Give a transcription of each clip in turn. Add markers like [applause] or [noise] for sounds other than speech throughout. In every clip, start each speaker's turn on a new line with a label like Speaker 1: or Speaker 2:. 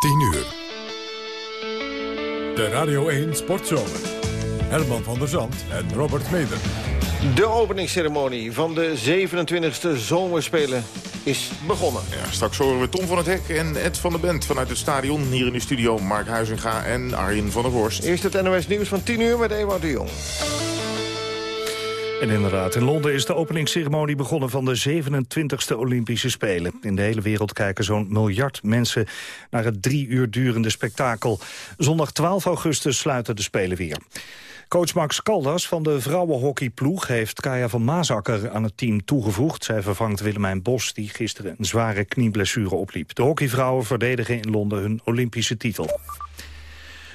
Speaker 1: 10 uur. De Radio 1 Sportzomer. Herman van der Zand en Robert Meder.
Speaker 2: De openingsceremonie van de 27e Zomerspelen is begonnen.
Speaker 3: Ja, straks horen we Tom van het Hek en Ed van der Bent vanuit het stadion. Hier in de studio Mark Huizinga en Arjen van der Vorst.
Speaker 2: Eerst het NOS Nieuws van 10 uur met Ewout de Jong.
Speaker 4: En inderdaad, in Londen is de openingsceremonie begonnen van de 27e Olympische Spelen. In de hele wereld kijken zo'n miljard mensen naar het drie uur durende spektakel. Zondag 12 augustus sluiten de Spelen weer. Coach Max Caldas van de vrouwenhockeyploeg heeft Kaya van Maasakker aan het team toegevoegd. Zij vervangt Willemijn Bos, die gisteren een zware knieblessure opliep. De hockeyvrouwen verdedigen in Londen hun Olympische titel.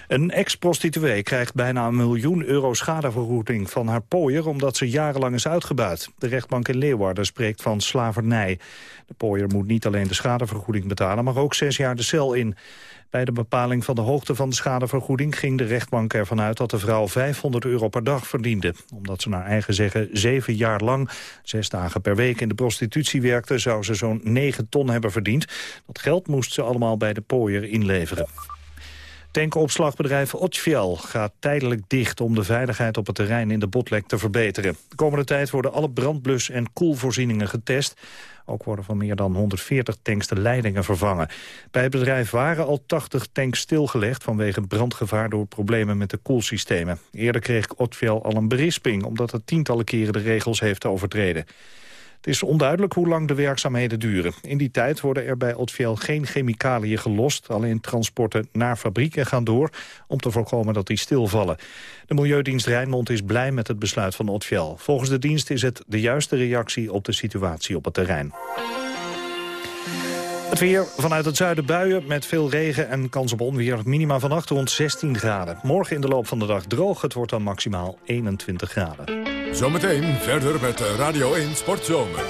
Speaker 4: Een ex-prostituee krijgt bijna een miljoen euro schadevergoeding van haar pooier... omdat ze jarenlang is uitgebuit. De rechtbank in Leeuwarden spreekt van slavernij. De pooier moet niet alleen de schadevergoeding betalen... maar ook zes jaar de cel in. Bij de bepaling van de hoogte van de schadevergoeding ging de rechtbank ervan uit dat de vrouw 500 euro per dag verdiende. Omdat ze naar eigen zeggen zeven jaar lang, zes dagen per week in de prostitutie werkte, zou ze zo'n 9 ton hebben verdiend. Dat geld moest ze allemaal bij de pooier inleveren. Tankopslagbedrijf Otfiel gaat tijdelijk dicht om de veiligheid op het terrein in de Botlek te verbeteren. De komende tijd worden alle brandblus- en koelvoorzieningen getest. Ook worden van meer dan 140 tanks de leidingen vervangen. Bij het bedrijf waren al 80 tanks stilgelegd vanwege brandgevaar door problemen met de koelsystemen. Eerder kreeg Otfiel al een berisping omdat het tientallen keren de regels heeft overtreden. Het is onduidelijk hoe lang de werkzaamheden duren. In die tijd worden er bij Otfiel geen chemicaliën gelost. Alleen transporten naar fabrieken gaan door om te voorkomen dat die stilvallen. De Milieudienst Rijnmond is blij met het besluit van Otfiel. Volgens de dienst is het de juiste reactie op de situatie op het terrein. Het weer vanuit het zuiden buien met veel regen en kans op onweer. Minima vannacht rond 16 graden. Morgen in de loop van de dag droog. Het wordt dan maximaal 21 graden.
Speaker 1: Zometeen verder met Radio 1 Sportzomer.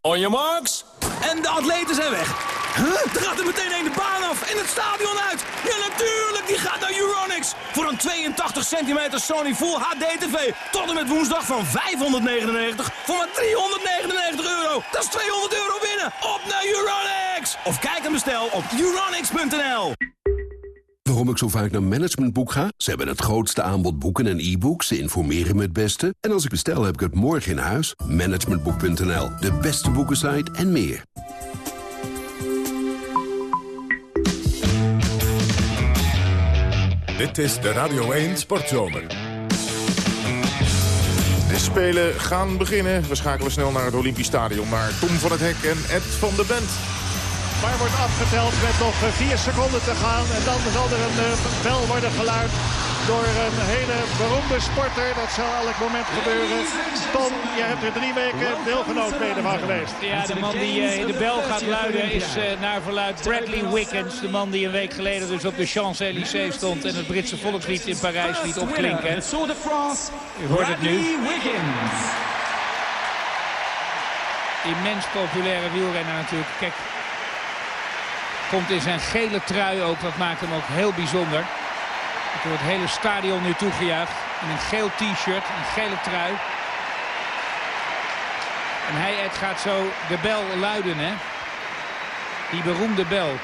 Speaker 5: On your marks. En de atleten zijn weg. Huh? Er gaat er meteen een de baan af en het stadion uit. Ja, natuurlijk, die gaat naar Euronics. Voor een 82 centimeter Sony Full HD TV. Tot en met woensdag van 599 voor maar 399 euro. Dat is 200 euro winnen. Op naar Euronics. Of kijk en bestel op euronics.nl.
Speaker 6: Waarom ik zo vaak naar Managementboek ga? Ze hebben het grootste aanbod boeken en e-books. Ze informeren me het beste. En als ik bestel, heb ik het morgen in huis. Managementboek.nl, de beste boekensite en meer.
Speaker 1: Dit is de Radio 1 Sportzomer.
Speaker 3: De Spelen gaan beginnen. We schakelen snel naar het Olympisch Stadion. Naar Tom van het Hek en Ed van de Bent.
Speaker 7: Maar wordt afgeteld met nog eh, vier seconden te gaan. En dan zal er een uh, bel worden geluid door een hele beroemde sporter. Dat zal elk moment gebeuren. Tom, je hebt er drie weken deelgenoot mede van geweest.
Speaker 8: Ja, de man die uh, de bel gaat luiden is uh, naar verluid Bradley Wiggins. De man die een week geleden dus op de Champs-Élysées stond en het Britse volkslied in Parijs liet opklinken. U hoort het nu. Immens populaire wielrenner natuurlijk. Kijk, Komt in zijn gele trui ook, dat maakt hem ook heel bijzonder. Er wordt het hele stadion nu toegejuicht. In een geel t-shirt, een gele trui. En hij het gaat zo de bel luiden, hè. Die beroemde bel.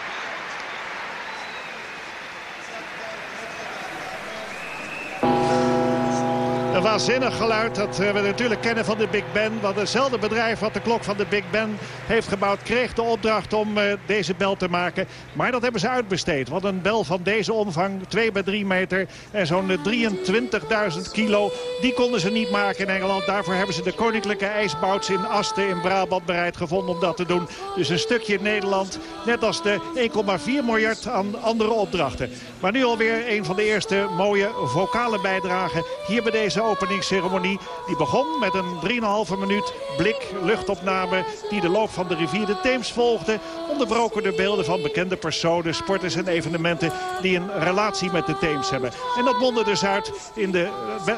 Speaker 7: Een waanzinnig geluid dat we natuurlijk kennen van de Big Ben. Want hetzelfde bedrijf wat de klok van de Big Ben heeft gebouwd... kreeg de opdracht om uh, deze bel te maken. Maar dat hebben ze uitbesteed. Want een bel van deze omvang, 2 bij 3 meter... en zo'n 23.000 kilo, die konden ze niet maken in Engeland. Daarvoor hebben ze de koninklijke ijsbouts in Asten in Brabant bereid gevonden om dat te doen. Dus een stukje Nederland, net als de 1,4 miljard aan andere opdrachten. Maar nu alweer een van de eerste mooie vocale bijdragen hier bij deze openingsceremonie. Die begon met een 3,5 minuut blik luchtopname die de loop van de rivier de Theems volgde. Onderbroken door beelden van bekende personen, sporters en evenementen die een relatie met de Theems hebben. En dat mondde dus uit in, de,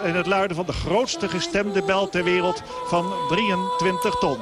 Speaker 7: in het luiden van de grootste gestemde bel ter wereld van 23 ton.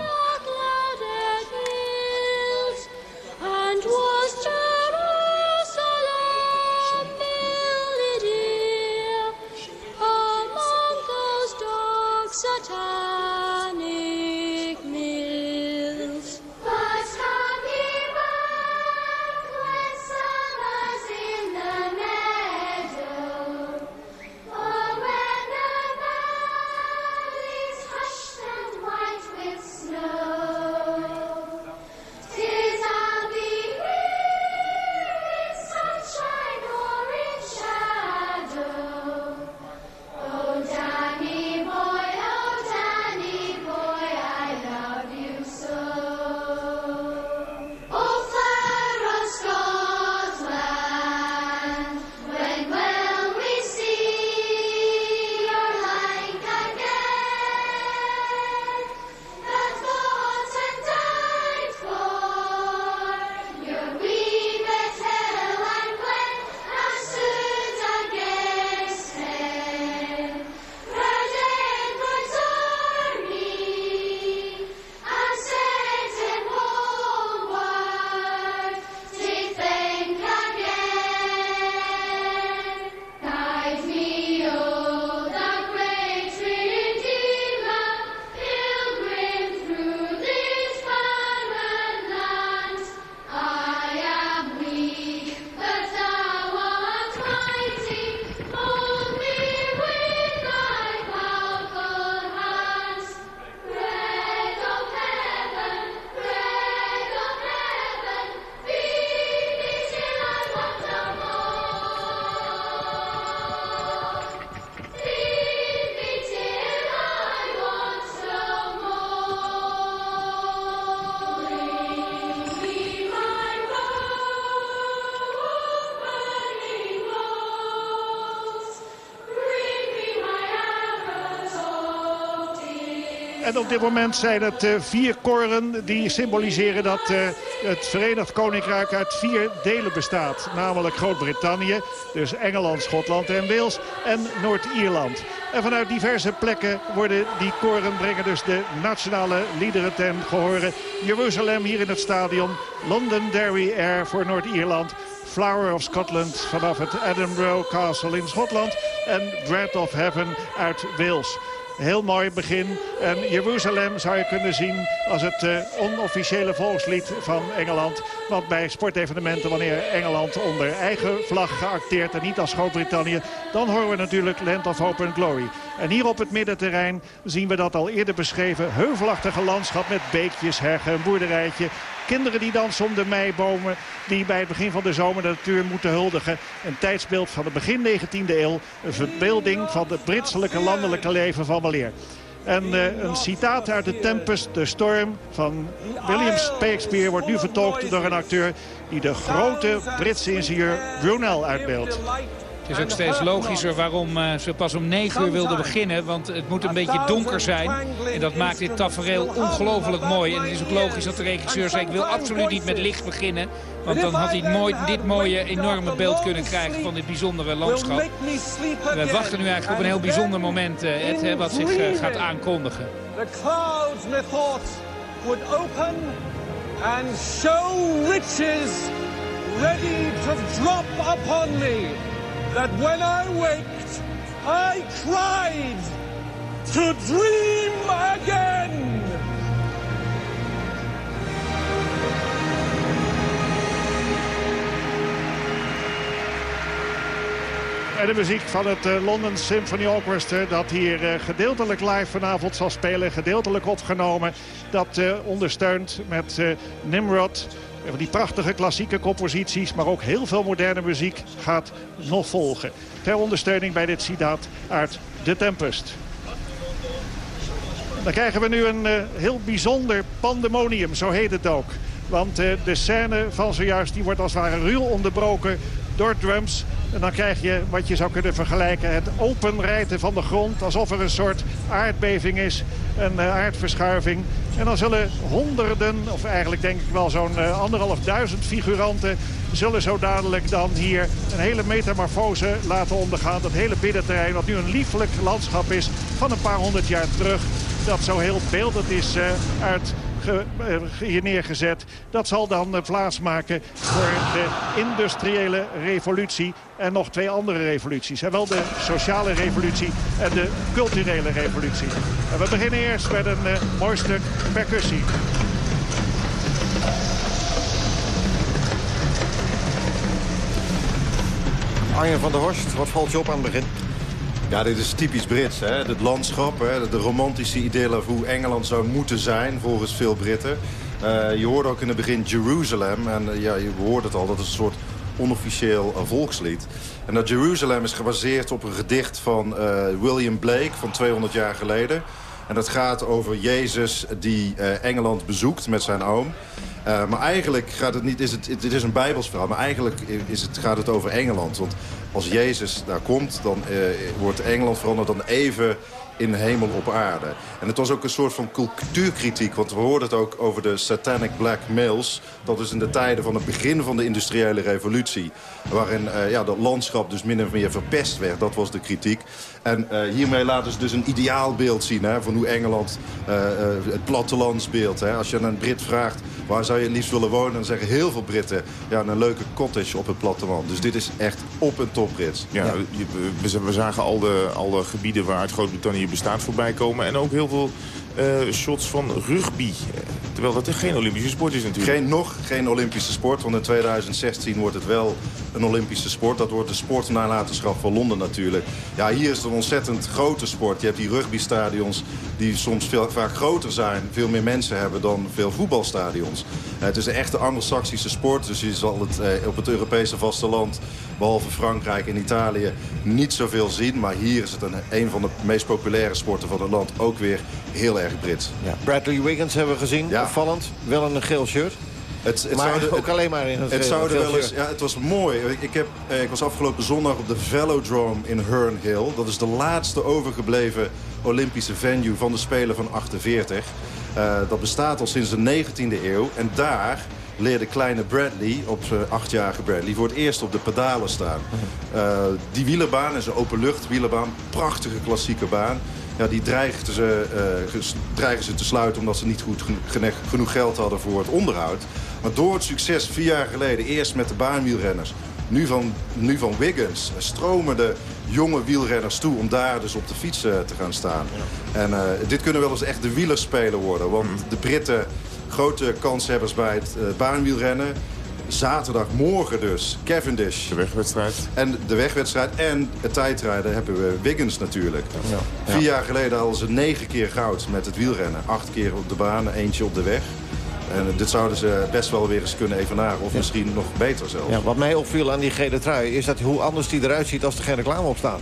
Speaker 7: En op dit moment zijn het vier koren die symboliseren dat het Verenigd Koninkrijk uit vier delen bestaat. Namelijk Groot-Brittannië, dus Engeland, Schotland en Wales en Noord-Ierland. En vanuit diverse plekken worden die koren brengen dus de nationale liederen ten gehoren. Jeruzalem hier in het stadion. Londonderry Air voor Noord-Ierland. Flower of Scotland vanaf het Edinburgh Castle in Schotland. En Bread of Heaven uit Wales. Heel mooi begin. En Jeruzalem zou je kunnen zien als het uh, onofficiële volkslied van Engeland. Want bij sportevenementen, wanneer Engeland onder eigen vlag geacteerd en niet als Groot-Brittannië... dan horen we natuurlijk Land of Hope and Glory. En hier op het middenterrein zien we dat al eerder beschreven heuvelachtige landschap... met beekjes, heggen, een boerderijtje. Kinderen die dansen om de meibomen die bij het begin van de zomer de natuur moeten huldigen. Een tijdsbeeld van het begin 19e eeuw. Een verbeelding van het Britselijke landelijke leven van weleer. En uh, een citaat uit de Tempest, de storm van William Shakespeare... wordt nu vertolkt door een acteur die de grote Britse ingenieur Brunel uitbeeldt.
Speaker 8: Is ook steeds logischer waarom uh, ze pas om 9 uur wilden beginnen. Want het moet een beetje donker zijn. En dat maakt dit tafereel ongelooflijk mooi. En het is ook logisch dat de regisseur zei... ik wil absoluut niet met licht beginnen. Want dan had hij mooi, dit mooie, enorme beeld kunnen krijgen van dit bijzondere landschap. we wachten nu eigenlijk op een heel bijzonder moment, uh, Ed, hè, wat zich uh, gaat aankondigen. The clouds methought would open and show riches ready to drop upon me that when I waked, I cried to dream again.
Speaker 7: En de muziek van het uh, London Symphony Orchestra... dat hier uh, gedeeltelijk live vanavond zal spelen, gedeeltelijk opgenomen. Dat uh, ondersteunt met Nimrod, van die prachtige klassieke composities, maar ook heel veel moderne muziek gaat nog volgen. Ter ondersteuning bij dit citaat uit The Tempest. Dan krijgen we nu een uh, heel bijzonder pandemonium, zo heet het ook. Want uh, de scène van zojuist die wordt als het ware ruw onderbroken door drums. En dan krijg je wat je zou kunnen vergelijken het openrijten van de grond. Alsof er een soort aardbeving is, een uh, aardverschuiving. En dan zullen honderden, of eigenlijk denk ik wel zo'n uh, anderhalf duizend figuranten... zullen zo dadelijk dan hier een hele metamorfose laten ondergaan. Dat hele binnenterrein, wat nu een lieflijk landschap is van een paar honderd jaar terug. Dat zo heel beeldend is uh, uit hier neergezet. Dat zal dan plaatsmaken voor de industriële revolutie en nog twee andere revoluties. En wel de sociale revolutie en de culturele revolutie. En we beginnen eerst met een uh, mooi stuk percussie.
Speaker 2: Arjen van der Horst, wat valt je op aan het begin?
Speaker 9: Ja, dit is typisch Brits. Hè? Het landschap, hè? de romantische over hoe Engeland zou moeten zijn volgens veel Britten. Uh, je hoorde ook in het begin Jeruzalem. En uh, ja, je hoort het al, dat is een soort onofficieel uh, volkslied. En dat Jeruzalem is gebaseerd op een gedicht van William Blake van 200 jaar geleden. En dat gaat over Jezus die Engeland bezoekt met zijn oom. Uh, maar eigenlijk gaat het niet, is het, het is een Bijbels verhaal, maar eigenlijk is het, gaat het over Engeland. Want als Jezus daar komt, dan uh, wordt Engeland veranderd dan even in hemel op aarde. En het was ook een soort van cultuurkritiek, want we hoorden het ook over de satanic black males. Dat is in de tijden van het begin van de industriële revolutie. Waarin ja, dat landschap dus min of meer verpest werd. Dat was de kritiek. En uh, hiermee laten ze dus een ideaalbeeld zien hè, van hoe Engeland uh, het plattelandsbeeld. Hè. Als je aan een Brit vraagt waar zou je het liefst willen wonen... dan zeggen heel veel Britten ja, een leuke cottage op het platteland. Dus dit is echt op en top Brits.
Speaker 3: Ja, ja. We, we, zagen al de, al de gebieden waar Groot-Brittannië bestaat voorbij komen. En ook heel veel shots van rugby. Terwijl dat geen Olympische sport is natuurlijk.
Speaker 9: Geen, nog geen Olympische sport, want in 2016 wordt het wel een Olympische sport. Dat wordt de sportnalatenschap van Londen natuurlijk. Ja, hier is het een ontzettend grote sport. Je hebt die rugbystadions die soms veel, vaak groter zijn, veel meer mensen hebben dan veel voetbalstadions. Het is een echte anglo-saxische sport, dus je zal het uh, op het Europese vasteland, behalve Frankrijk en Italië, niet zoveel zien. Maar hier is het een, een van de meest populaire sporten van het land ook weer heel erg Brits.
Speaker 2: Ja. Bradley Wiggins hebben we gezien, ja. opvallend. Wel in een geel shirt.
Speaker 9: Het, het
Speaker 2: maar
Speaker 9: zou [laughs]
Speaker 2: ook alleen maar in het,
Speaker 9: het zou wel eens, ja, Het was mooi. Ik, ik, heb, eh, ik was afgelopen zondag op de Velodrome in Herne Hill. Dat is de laatste overgebleven Olympische venue van de Spelen van 48. dat bestaat al sinds de 19e eeuw. En daar leerde kleine Bradley, op zijn achtjarige Bradley, voor het eerst op de pedalen staan. die wielerbaan is een openlucht wielerbaan, prachtige klassieke baan ja, die dreigden ze, uh, dreigen ze te sluiten omdat ze niet goed genoeg geld hadden voor het onderhoud. Maar door het succes vier jaar geleden, eerst met de baanwielrenners... nu van, nu van Wiggins, stromen de jonge wielrenners toe om daar dus op de fiets uh, te gaan staan. En uh, dit kunnen wel eens echt de wielerspelen worden. Want mm. de Britten, grote kanshebbers bij het baanwielrennen zaterdagmorgen dus Cavendish.
Speaker 3: De wegwedstrijd.
Speaker 9: En de wegwedstrijd en het tijdrijden hebben we Wiggins natuurlijk. Ja. Vier jaar geleden hadden ze negen keer goud met het wielrennen. Acht keer op de baan, eentje op de weg. En dit zouden ze best wel weer eens kunnen evenaren. Of misschien nog beter zelfs.
Speaker 2: Ja, wat mij opviel aan die gele trui is dat hoe anders die eruit ziet als er geen reclame op staat.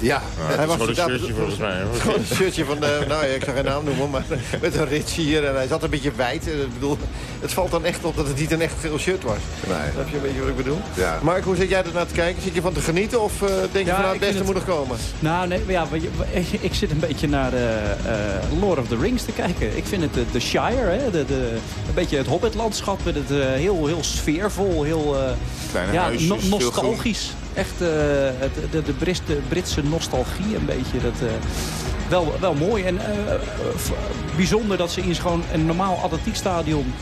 Speaker 9: Ja,
Speaker 3: hij was een shirtje volgens mij. [laughs]
Speaker 2: Gewoon een shirtje van, de, nou ja, ik ga geen naam noemen, maar [laughs] met een rits hier. En hij zat een beetje wijd. Ik bedoel, het valt dan echt op dat het niet een echt geel shirt was. Nee. Heb je een beetje wat ik bedoel? Ja. Mark, hoe zit jij er naar te kijken? Zit je van te genieten of uh, denk je van nou, het beste moet nog komen?
Speaker 10: Nou, nee, ja, ik zit een beetje naar uh, uh, Lord of the Rings te kijken. Ik vind het de, Shire, hè, de, de, een beetje het Hobbit-landschap. Het heel, heel sfeervol, heel
Speaker 3: Kleine ja, huisjes,
Speaker 10: nostalgisch echt uh, de, de, de, Britse, nostalgie een beetje. Dat, uh, wel, wel mooi en uh, bijzonder dat ze in gewoon een normaal atletiekstadion...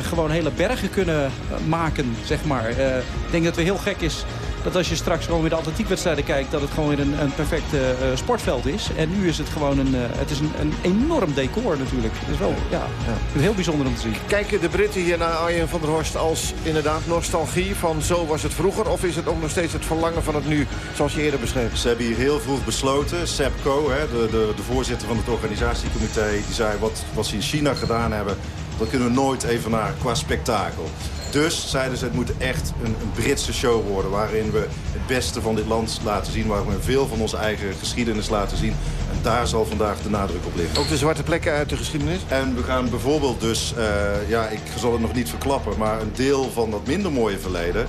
Speaker 10: gewoon hele bergen kunnen maken, zeg maar. ik denk dat het heel gek is dat als je straks gewoon weer de atletiekwedstrijden kijkt... dat het gewoon weer een, een perfect uh, sportveld is. En nu is het gewoon een, uh, het is een, een enorm decor natuurlijk. Dat is wel ja, ja. heel bijzonder om te zien.
Speaker 2: Kijken de Britten hier naar Arjen van der Horst als inderdaad nostalgie van zo was het vroeger? Of is het ook nog steeds het verlangen van het nu, zoals je eerder beschreef?
Speaker 9: Ze hebben hier heel vroeg besloten. Seb Coe, hè, de, de, de voorzitter van het organisatiecomité, die zei wat, wat ze in China gedaan hebben... dat kunnen we nooit even naar qua spektakel. Dus zeiden ze, het moet echt een, een, Britse show worden... waarin we het beste van dit land laten zien... waarin we veel van onze eigen geschiedenis laten zien. En daar zal vandaag de nadruk op liggen.
Speaker 2: Ook de zwarte plekken uit de geschiedenis?
Speaker 9: En we gaan bijvoorbeeld dus, uh, ja, ik zal het nog niet verklappen... maar een deel van dat minder mooie verleden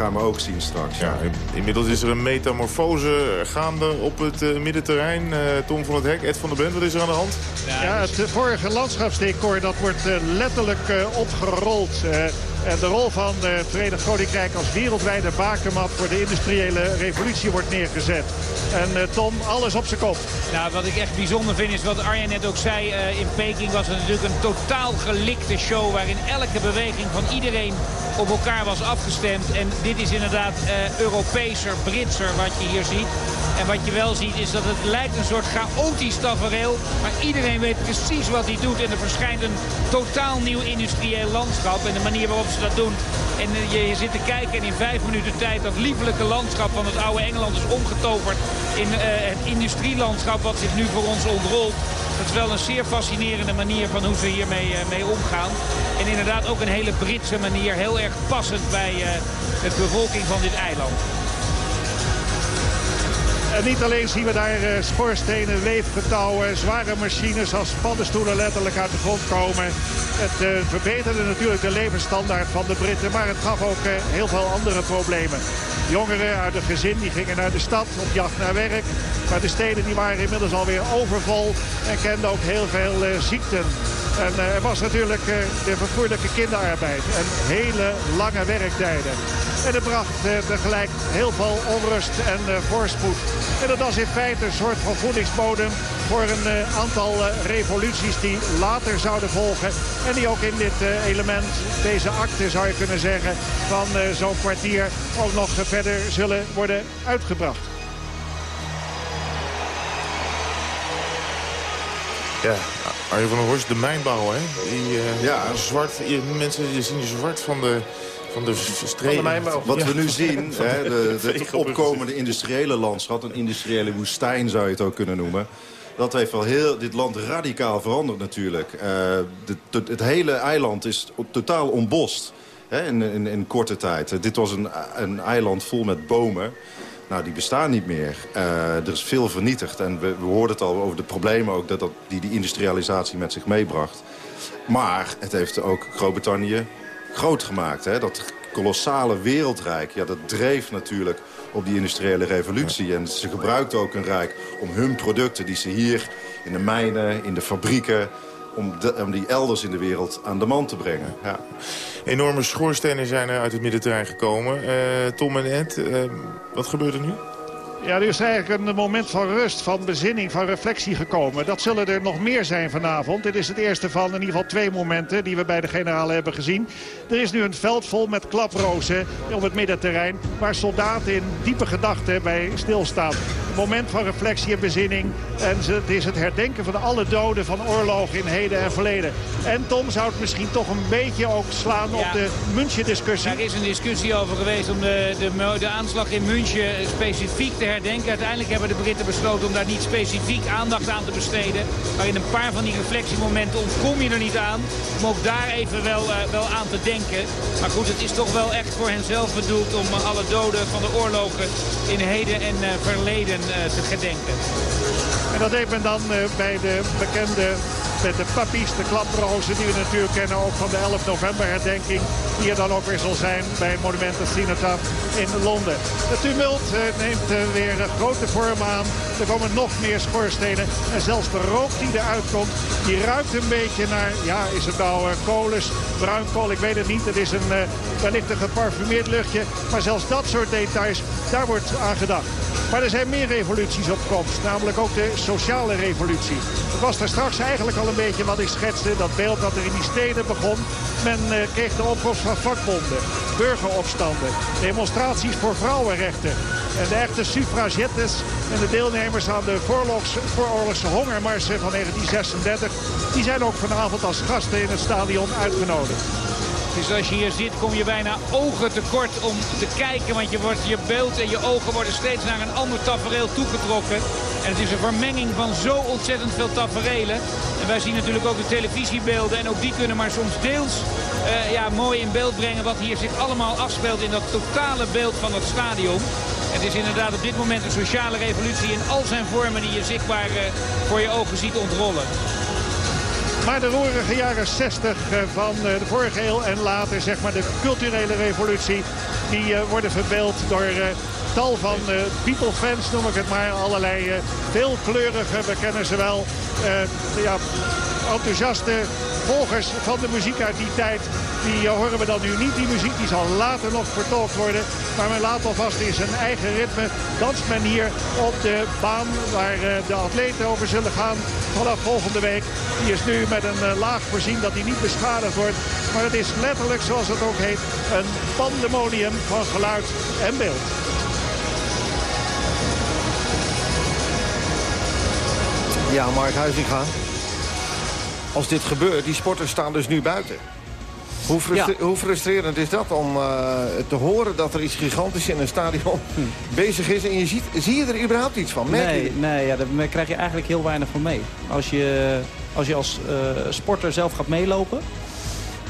Speaker 9: gaan we ook zien straks.
Speaker 3: Ja, inmiddels is er een metamorfose gaande op het uh, middenterrein. Uh, Tom van het Hek, Ed van der Bent, wat is er aan de hand?
Speaker 7: Ja, het vorige landschapsdecor dat wordt letterlijk opgerold. En de rol van het Verenigd Koninkrijk als wereldwijde bakermat voor de industriële revolutie wordt neergezet. En uh, Tom, alles op zijn kop.
Speaker 8: Nou, wat ik echt bijzonder vind is wat Arjen net ook zei. Uh, in Peking was het natuurlijk een totaal gelikte show waarin elke beweging van iedereen op elkaar was afgestemd. En dit is inderdaad uh, Europeeser, Britser wat je hier ziet. En wat je wel ziet is dat het lijkt een soort chaotisch tafereel. Maar iedereen weet precies wat hij doet. En er verschijnt een totaal nieuw industrieel landschap. En de manier waarop ze dat doen. En eh, je, zit te kijken en in vijf minuten tijd dat liefelijke landschap van het oude Engeland is omgetoverd in uh, het industrielandschap wat zich nu voor ons ontrolt. Dat is wel een zeer fascinerende manier van hoe ze hiermee uh, mee omgaan. En inderdaad ook een hele Britse manier. Heel erg passend bij uh, de bevolking van dit eiland.
Speaker 7: En niet alleen zien we daar uh, schoorstenen, weefgetouwen, zware machines als paddenstoelen letterlijk uit de grond komen. Het uh, verbeterde natuurlijk de levensstandaard van de Britten, maar het gaf ook uh, heel veel andere problemen. Jongeren uit het gezin die gingen naar de stad op jacht naar werk. Maar de steden die waren inmiddels alweer overvol en kenden ook heel veel ziekten. En er was natuurlijk de vervoerlijke kinderarbeid en hele lange werktijden. En het bracht tegelijk heel veel onrust en voorspoed. En dat was in feite een soort van voedingsbodem voor een aantal revoluties die later zouden volgen. En die ook in dit element, deze akte zou je kunnen zeggen, van zo'n kwartier ook nog verder zullen worden uitgebracht.
Speaker 3: Ja, Arjen van der Horst, de mijnbouw, hè? Die, uh, ja. zwart, je, mensen je zien je zwart van de, van de streven.
Speaker 9: Wat we nu zien, [laughs] hè, de, het opkomende industriële landschap... een industriële woestijn zou je het ook kunnen noemen... Dat heeft wel heel, dit land radicaal veranderd natuurlijk. Uh, de, het hele eiland is totaal ontbost hè, in, in, in, korte tijd. dit was een, een eiland vol met bomen. Nou, die bestaan niet meer. Uh, er is veel vernietigd. En we, we hoorden het al over de problemen ook dat, dat die, die industrialisatie met zich meebracht. Maar het heeft ook Groot-Brittannië groot gemaakt. Hè? Dat kolossale wereldrijk, ja, dat dreef natuurlijk op die industriële revolutie. En ze gebruikten ook een rijk om hun producten die ze hier in de mijnen, in de fabrieken om, om die elders in de wereld aan de man te brengen. Ja.
Speaker 3: Enorme schoorstenen zijn er uit het middenterrein gekomen. Uh, Tom en Ed, uh, wat gebeurt er nu?
Speaker 7: Ja, er is eigenlijk een moment van rust, van bezinning, van reflectie gekomen. Dat zullen er nog meer zijn vanavond. Dit is het eerste van in ieder geval twee momenten die we bij de generalen hebben gezien. Er is nu een veld vol met klaprozen op het middenterrein... waar soldaten in diepe gedachten bij stilstaan. Een moment van reflectie en bezinning. En het is het herdenken van alle doden van oorlogen in heden en verleden. En Tom zou het misschien toch een beetje ook slaan op de München-discussie.
Speaker 8: Er is een discussie over geweest om de, de, de aanslag in München specifiek te herdenken. Uiteindelijk hebben de Britten besloten om daar niet specifiek aandacht aan te besteden. Maar in een paar van die reflectiemomenten ontkom je er niet aan. Om ook daar even wel, uh, wel aan te denken. Maar goed, het is toch wel echt voor hen zelf bedoeld om alle doden van de oorlogen in heden en uh, verleden te gedenken.
Speaker 7: En dat deed men dan bij de bekende met de pappies, de klaprozen die we natuurlijk kennen ook van de 11 november herdenking. Die er dan ook weer zal zijn bij het monument of Cenotaph in Londen. De tumult neemt weer grote vorm aan. Er komen nog meer schoorstenen. En zelfs de rook die eruit komt, die ruikt een beetje naar, ja, is het nou uh, kolens, bruinkool, ik weet het niet. Het is een, wellicht een geparfumeerd luchtje. Maar zelfs dat soort details, daar wordt aan gedacht. Maar er zijn meer revoluties op komst. Namelijk ook de sociale revolutie. Het was daar straks eigenlijk al een beetje wat ik schetste. Dat beeld dat er in die steden begon. Men uh, kreeg de opkomst van vakbonden, burgeropstanden, demonstraties voor vrouwenrechten. En de echte suffragettes en de deelnemers aan de vooroorlogs, vooroorlogse hongermarsen van 1936... die zijn ook vanavond als gasten in het stadion uitgenodigd.
Speaker 8: Dus als je hier zit kom je bijna ogen tekort om te kijken. Want je, wordt, je beeld en je ogen worden steeds naar een ander tafereel toegetrokken. En het is een vermenging van zo ontzettend veel taferelen. En wij zien natuurlijk ook de televisiebeelden. En ook die kunnen maar soms deels uh, ja, mooi in beeld brengen wat hier zich allemaal afspeelt in dat totale beeld van het stadion. Het is inderdaad op dit moment een sociale revolutie in al zijn vormen die je zichtbaar uh, voor je ogen ziet ontrollen.
Speaker 7: Maar de roerige jaren 60 van de vorige eeuw en later zeg maar de culturele revolutie... die worden verbeeld door tal van people fans, noem ik het maar. Allerlei veelkleurige, we kennen ze wel, ja, enthousiaste volgers van de muziek uit die tijd. Die horen we dan nu niet. Die muziek die zal later nog vertolkt worden. Maar men laat alvast in zijn eigen ritme. Danst men hier op de baan waar de atleten over zullen gaan vanaf volgende week. Die is nu met een laag voorzien dat hij niet beschadigd wordt. Maar het is letterlijk, zoals het ook heet, een pandemonium van geluid en beeld.
Speaker 2: Ja, Mark Huizinga. Als dit gebeurt, die sporters staan dus nu buiten. Hoe, frustre ja. hoe frustrerend is dat om uh, te horen dat er iets gigantisch in een stadion hm. [laughs] bezig is... en je ziet, zie je er überhaupt iets van? Merk
Speaker 10: nee, nee ja, daar krijg je eigenlijk heel weinig van mee. Als je als, je als uh, sporter zelf gaat meelopen,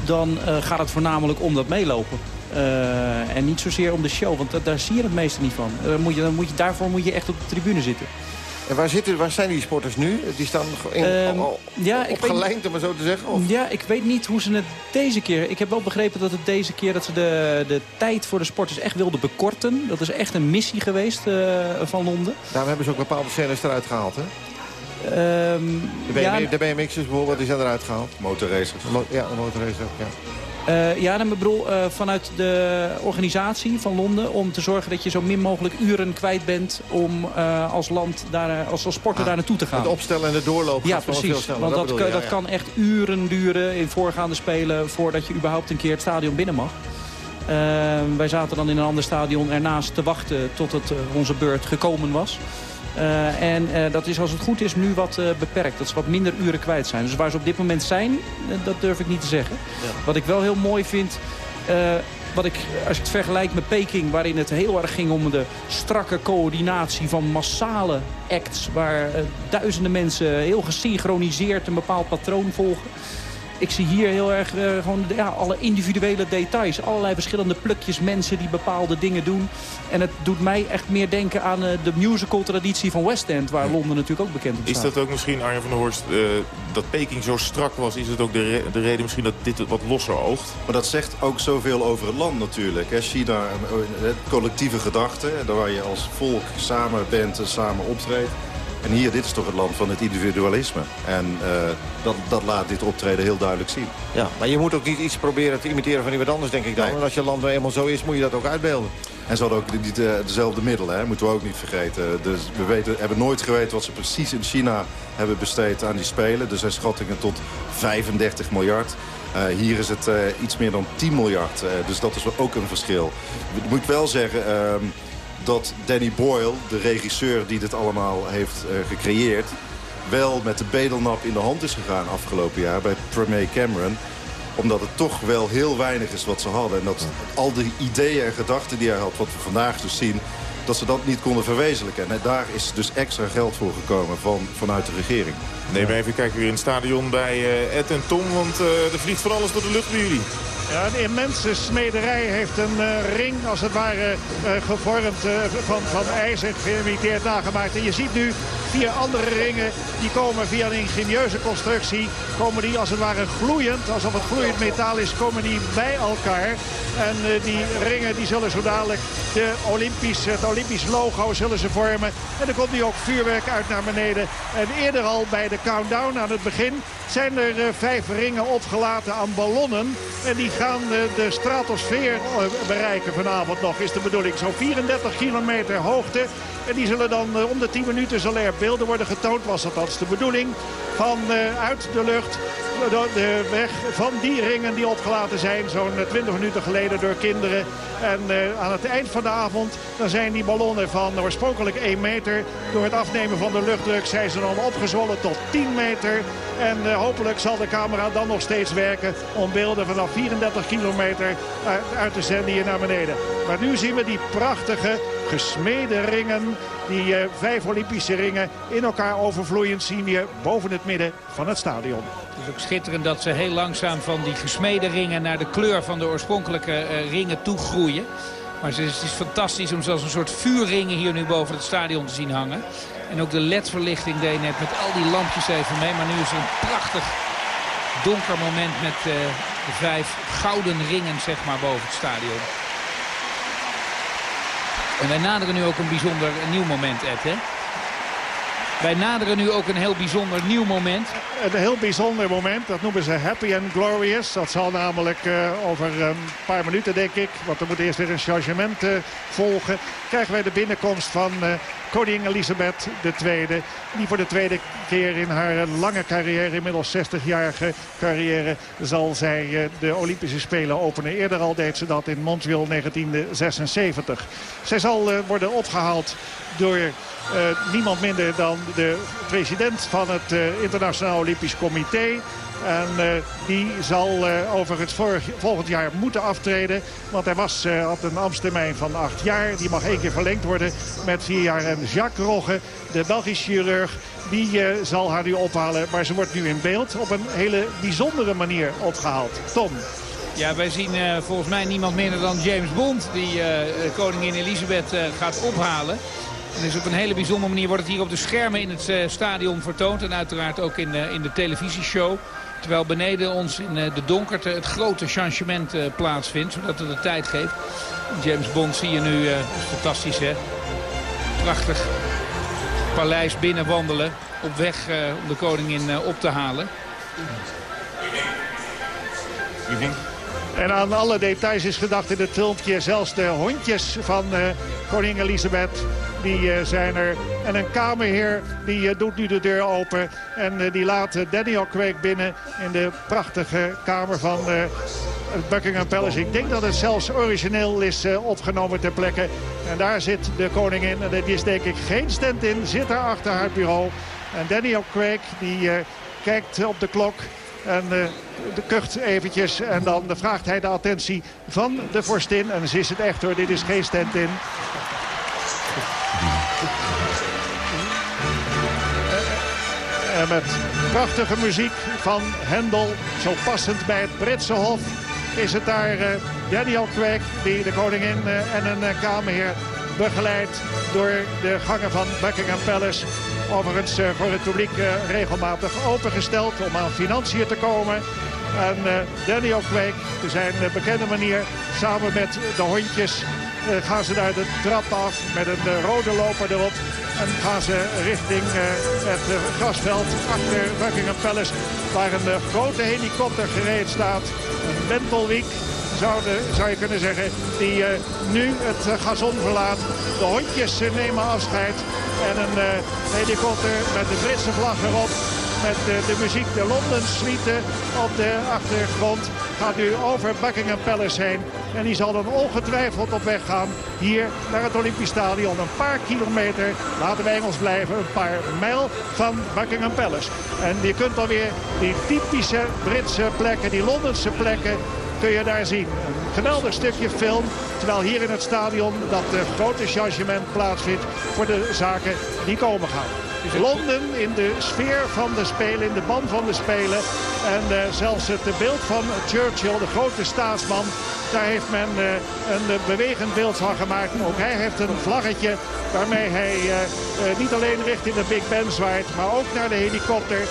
Speaker 10: dan uh, gaat het voornamelijk om dat meelopen. en niet zozeer om de show, want daar zie je het meeste niet van. Moet je, dan moet je, daarvoor moet je echt op de tribune zitten.
Speaker 2: En waar, zitten, waar zijn die sporters nu? Die staan in, um, al, ja, opgelijnd, om maar zo te zeggen? Of?
Speaker 10: Ja, ik weet niet hoe ze het deze keer... Ik heb wel begrepen dat het deze keer dat ze de, de tijd voor de sporters echt wilden bekorten. Dat is echt een missie geweest uh, van Londen.
Speaker 2: Daarom hebben ze ook bepaalde scènes eruit gehaald, hè?
Speaker 10: Um,
Speaker 2: de, BM, ja, de BMX'ers bijvoorbeeld, die zijn eruit gehaald.
Speaker 9: Motorracers.
Speaker 2: Mo ja, de motorracers ook, ja.
Speaker 10: Uh, ja, dan bedoel, uh, vanuit de organisatie van Londen... om te zorgen dat je zo min mogelijk uren kwijt bent... om uh, als land, daar, als, als sporter ah, daar naartoe te gaan.
Speaker 2: Het opstellen en de doorloop
Speaker 10: Ja, precies. Want dat, dat, je, ja, dat ja. kan echt uren duren in voorgaande spelen... voordat je überhaupt een keer het stadion binnen mag. wij zaten dan in een ander stadion ernaast te wachten... tot het onze beurt gekomen was. Uh, en uh, dat is als het goed is nu wat uh, beperkt. Dat ze wat minder uren kwijt zijn. Dus waar ze op dit moment zijn, dat durf ik niet te zeggen. Ja. Wat ik wel heel mooi vind... wat ik, als ik het vergelijk met Peking, waarin het heel erg ging om de strakke coördinatie van massale acts, waar duizenden mensen heel gesynchroniseerd een bepaald patroon volgen. Ik zie hier heel erg gewoon ja, alle individuele details. Allerlei verschillende plukjes mensen die bepaalde dingen doen. En het doet mij echt meer denken aan de musical traditie van West End. Waar Londen natuurlijk ook bekend op
Speaker 3: staat. Is dat ook misschien, Arjen van der Horst, dat Peking zo strak was? Is het ook de, de reden misschien dat dit wat losser oogt?
Speaker 9: Maar dat zegt ook zoveel over het land natuurlijk. Hè. China, het collectieve gedachte, daar waar je als volk samen bent en samen optreedt. En hier, dit is toch het land van het individualisme. En uh, dat, dat laat dit optreden heel duidelijk zien.
Speaker 2: Ja, maar je moet ook niet iets proberen te imiteren van iemand anders, denk ik dan. En als je land nou eenmaal zo is, moet je dat ook uitbeelden.
Speaker 9: En ze hadden ook niet uh, dezelfde middelen, hè? moeten we ook niet vergeten. Dus we weten, hebben nooit geweten wat ze precies in China hebben besteed aan die Spelen. Er zijn schattingen tot 35 miljard. Uh, hier is het uh, iets meer dan 10 miljard. Dus dat is ook een verschil. Ik moet wel zeggen... Ehm, dat Danny Boyle, de regisseur die dit allemaal heeft uh, gecreëerd... wel met de bedelnap in de hand is gegaan afgelopen jaar bij Premier Cameron omdat het toch wel heel weinig is wat ze hadden. En dat al die ideeën en gedachten die hij had, wat we vandaag dus zien... dat ze dat niet konden verwezenlijken. En daar is dus extra geld voor gekomen van, vanuit de regering.
Speaker 3: Nee, we even kijken weer in het stadion bij uh, Ed en Tom... want uh, er vliegt van alles door de lucht bij jullie.
Speaker 7: Een immense smederij heeft een uh, ring als het ware uh, gevormd uh, van, van ijzer, geïmiteerd nagemaakt. En je ziet nu vier andere ringen, die komen via een ingenieuze constructie, komen die als het ware gloeiend, alsof het gloeiend metaal is, komen die bij elkaar. En die ringen die zullen zo dadelijk de Olympisch, het Olympisch logo zullen ze vormen. En er komt nu ook vuurwerk uit naar beneden. En eerder al bij de countdown aan het begin zijn er vijf ringen opgelaten aan ballonnen. En die gaan de stratosfeer eh, bereiken vanavond nog, is de bedoeling. Zo'n 34 kilometer hoogte. En die zullen dan eh, om de 10 minuten zullen er beelden worden getoond. Was dat de bedoeling. Van uh, uit de lucht de weg van die ringen die opgelaten zijn. Zo'n 20 minuten geleden door kinderen. En uh, aan het eind van de avond dan zijn die ballonnen van oorspronkelijk 1 meter. Door het afnemen van de luchtdruk zijn ze dan opgezwollen tot 10 meter. En uh, hopelijk zal de camera dan nog steeds werken om beelden vanaf 34 kilometer uit te zenden hier naar beneden. Maar nu zien we die prachtige gesmede ringen. Die uh, vijf Olympische ringen in elkaar overvloeiend zien hier boven het midden van het stadion.
Speaker 8: Het is ook schitterend dat ze heel langzaam van die gesmede ringen naar de kleur van de oorspronkelijke uh, ringen toe groeien. Maar het is, fantastisch om zelfs een soort vuurringen hier nu boven het stadion te zien hangen. En ook de ledverlichting deed net met al die lampjes even mee. Maar nu is er een prachtig donker moment met de vijf gouden ringen zeg maar boven het stadion. En wij naderen nu ook een bijzonder nieuw moment, Ed, hè? Wij naderen nu ook een heel bijzonder nieuw moment.
Speaker 7: Een heel bijzonder moment, dat noemen ze Happy and Glorious. Dat zal namelijk uh, over een paar minuten, denk ik, want er moet eerst weer een chargement uh, volgen. Krijgen wij de binnenkomst van uh, koningin Elisabeth II. Die voor de tweede keer in haar lange carrière, inmiddels 60-jarige carrière, zal zij de Olympische Spelen openen. Eerder al deed ze dat in Montreal 1976. Zij zal worden opgehaald door uh, niemand minder dan de president van het uh, Internationaal Olympisch Comité. En uh, die zal overigens vorig, volgend jaar moeten aftreden. Want hij was, had een ambtstermijn van acht jaar. Die mag één keer verlengd worden met vier jaar. En Jacques Rogge, de Belgische chirurg, die zal haar nu ophalen. Maar ze wordt nu in beeld op een hele bijzondere manier opgehaald. Tom.
Speaker 8: Ja, wij zien volgens mij niemand minder dan James Bond... die koningin Elisabeth gaat ophalen. En dus op een hele bijzondere manier wordt het hier op de schermen in het uh, stadion vertoond. En uiteraard ook in, uh, in de televisieshow. Terwijl beneden ons in uh, de donkerte het grote changement plaatsvindt. Zodat het de tijd geeft. James Bond zie je nu, dat is fantastisch hè. Prachtig paleis binnenwandelen. Op weg om de koningin op te halen.
Speaker 7: En aan alle details is gedacht in het filmpje. Zelfs de hondjes van uh, koningin Elisabeth die uh, zijn er. En een kamerheer die uh, doet nu de deur open. En die laat Daniel Craig binnen in de prachtige kamer van Buckingham Palace. Ik denk dat het zelfs origineel is opgenomen ter plekke. En daar zit de koningin. En die is denk ik geen stand in. Zit daar achter haar bureau. En Daniel Craig die kijkt op de klok. En de kucht eventjes. En dan vraagt hij de attentie van de vorstin. En ze is het echt hoor, dit is geen stand-in. En met prachtige muziek van Hendel, zo passend bij het Britse Hof... is het daar uh, Daniel Craig die de koningin uh, en een uh, kamerheer begeleidt... door de gangen van Buckingham Palace. Overigens voor het publiek regelmatig opengesteld om aan financiën te komen... En Daniel Craig, zijn bekende manier, samen met de hondjes uh, gaan ze daar de trap af met een uh, rode loper erop. En gaan ze richting uh, het grasveld achter Buckingham Palace. Waar een grote helikopter gereed staat. Een Bentelwiek zou je kunnen zeggen. Die nu het gazon verlaat. De hondjes nemen afscheid. En een helikopter met de Britse vlag erop met de, de muziek, de London Suite op de achtergrond. Gaat nu over Buckingham Palace heen. En die zal dan ongetwijfeld op weg gaan hier naar het Olympisch Stadion. Een paar kilometer, laten wij Engels blijven, een paar mijl van Buckingham Palace. En je kunt alweer die typische Britse plekken, die Londense plekken kun je daar zien. Een geweldig stukje film. Terwijl hier in het stadion dat de grote changement plaatsvindt voor de zaken die komen gaan. Londen in de sfeer van de Spelen, in de band van de Spelen. En uh, zelfs het beeld van Churchill, de grote staatsman, daar heeft men uh, een bewegend beeld van gemaakt. Ook hij heeft een vlaggetje waarmee hij uh, niet alleen richting de Big Ben zwaait, maar ook naar de helikopter.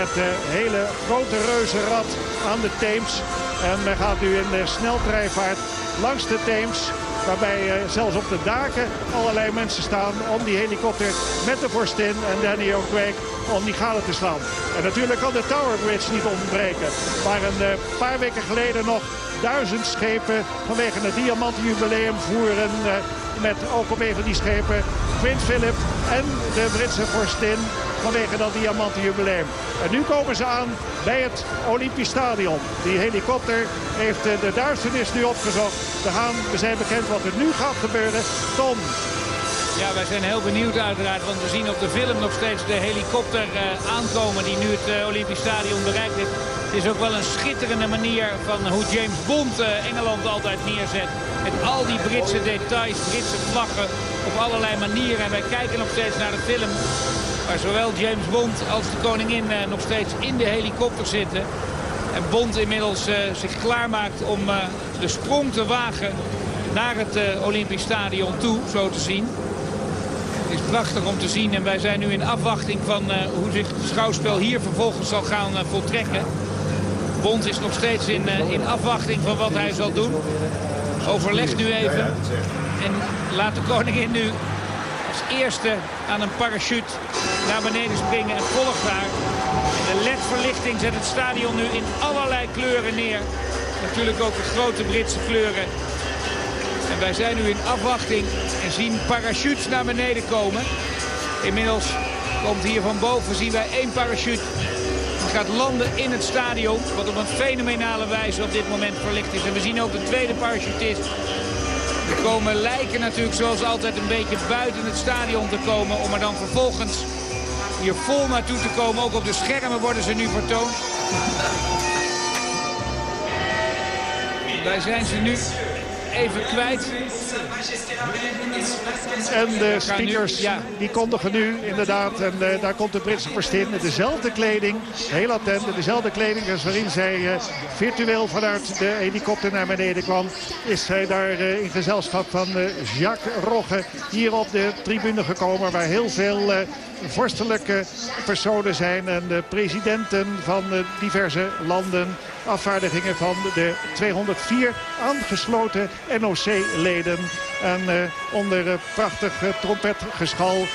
Speaker 7: Het hele grote reuzenrad aan de Theems. En men gaat nu in de sneltreinvaart langs de Theems. Waarbij uh, zelfs op de daken allerlei mensen staan om die helikopter met de vorstin en Danny O'Quake om die galen te slaan. En natuurlijk kan de Tower Bridge niet ontbreken. Waar een uh, paar weken geleden nog duizend schepen vanwege het diamantenjubileum voeren. Uh, met ook op een van die schepen Prins Philip en de Britse vorstin vanwege dat diamantenjubileum. En nu komen ze aan bij het Olympisch Stadion. Die helikopter heeft eh, de duisternis nu opgezocht. We, gaan, we zijn bekend wat er nu gaat gebeuren. Tom.
Speaker 8: Ja, wij zijn heel benieuwd uiteraard, want we zien op de film nog steeds de helikopter uh, aankomen die nu het uh, Olympisch Stadion bereikt heeft. Het is ook wel een schitterende manier van hoe James Bond Engeland altijd neerzet. Met al die Britse details, Britse vlaggen op allerlei manieren. En wij kijken nog steeds naar de film Waar zowel James Bond als de koningin eh, nog steeds in de helikopter zitten. En Bond inmiddels eh, zich klaarmaakt om eh, de sprong te wagen naar het Olympisch Stadion toe, zo te zien. Het is prachtig om te zien en wij zijn nu in afwachting van hoe zich het schouwspel hier vervolgens zal gaan voltrekken. Bond is nog steeds in, in afwachting van wat hij zal doen. Overlegt nu even en laat de koningin nu als eerste aan een parachute naar beneden springen en volgt daar. De ledverlichting zet het stadion nu in allerlei kleuren neer. Natuurlijk ook de grote Britse kleuren. En wij zijn nu in afwachting en zien parachutes naar beneden komen. Inmiddels komt hier van boven, zien wij één parachute. Die gaat landen in het stadion, wat op een fenomenale wijze op dit moment verlicht is. En we zien ook de tweede parachutist er komen lijken natuurlijk zoals altijd een beetje buiten het stadion te komen... om er dan vervolgens hier vol naartoe te komen. Ook op de schermen worden ze nu vertoond. Wij zijn ze nu even kwijt.
Speaker 7: En de speakers die kondigen nu inderdaad, en uh, daar komt de Britse verstin met dezelfde kleding, heel attent, dezelfde kleding als waarin zij uh, virtueel vanuit de helikopter naar beneden kwam, is hij daar uh, in gezelschap van Jacques Rogge hier op de tribune gekomen, waar heel veel vorstelijke personen zijn en de presidenten van diverse landen afvaardigingen van de 204 aangesloten NOC-leden. En uh, onder uh, prachtig trompetgeschal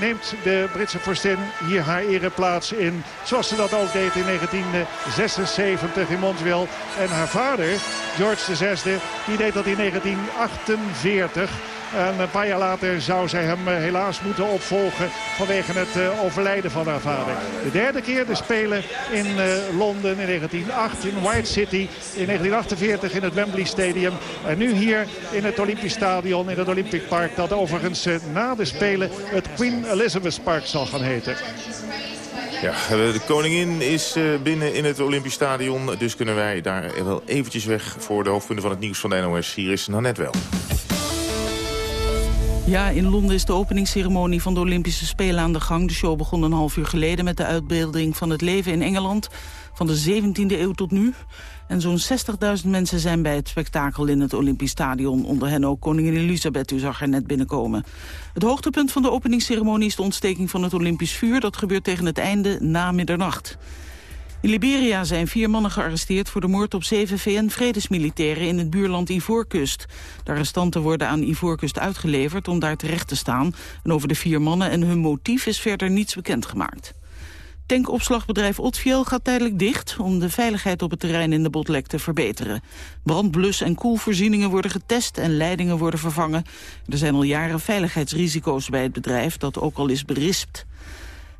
Speaker 7: neemt de Britse vorstin hier haar ereplaats in. Zoals ze dat ook deed in 1976 in Montreal. En haar vader, George VI, die deed dat in 1948. En een paar jaar later zou zij hem eh, helaas moeten opvolgen vanwege het eh, overlijden van haar vader. De derde keer de Spelen in eh, Londen in 1908 in White City. In 1948 in het Wembley Stadium. En nu hier in het Olympisch Stadion in het Olympic Park. Dat overigens na de Spelen het Queen Elizabeth Park zal gaan heten.
Speaker 3: Ja, de koningin is binnen in het Olympisch Stadion. Dus kunnen wij daar wel eventjes weg voor de hoofdpunten van het nieuws van de NOS. Hier is Nanette wel.
Speaker 11: Ja, in Londen is de openingsceremonie van de Olympische Spelen aan de gang. De show begon een half uur geleden met de uitbeelding van het leven in Engeland... van de 17e eeuw tot nu. En zo'n 60.000 mensen zijn bij het spektakel in het Olympisch Stadion. Onder hen ook koningin Elisabeth, u zag haar net binnenkomen. Het hoogtepunt van de openingsceremonie is de ontsteking van het Olympisch vuur. Dat gebeurt tegen het einde na middernacht. In Liberia zijn vier mannen gearresteerd voor de moord op zeven VN-vredesmilitairen in het buurland Ivoorkust. De arrestanten worden aan Ivoorkust uitgeleverd om daar terecht te staan. En over de vier mannen en hun motief is verder niets bekendgemaakt. Tankopslagbedrijf Otfiel gaat tijdelijk dicht om de veiligheid op het terrein in de Botlek te verbeteren. Brandblus- en koelvoorzieningen worden getest en leidingen worden vervangen. Er zijn al jaren veiligheidsrisico's bij het bedrijf dat ook al is berispt.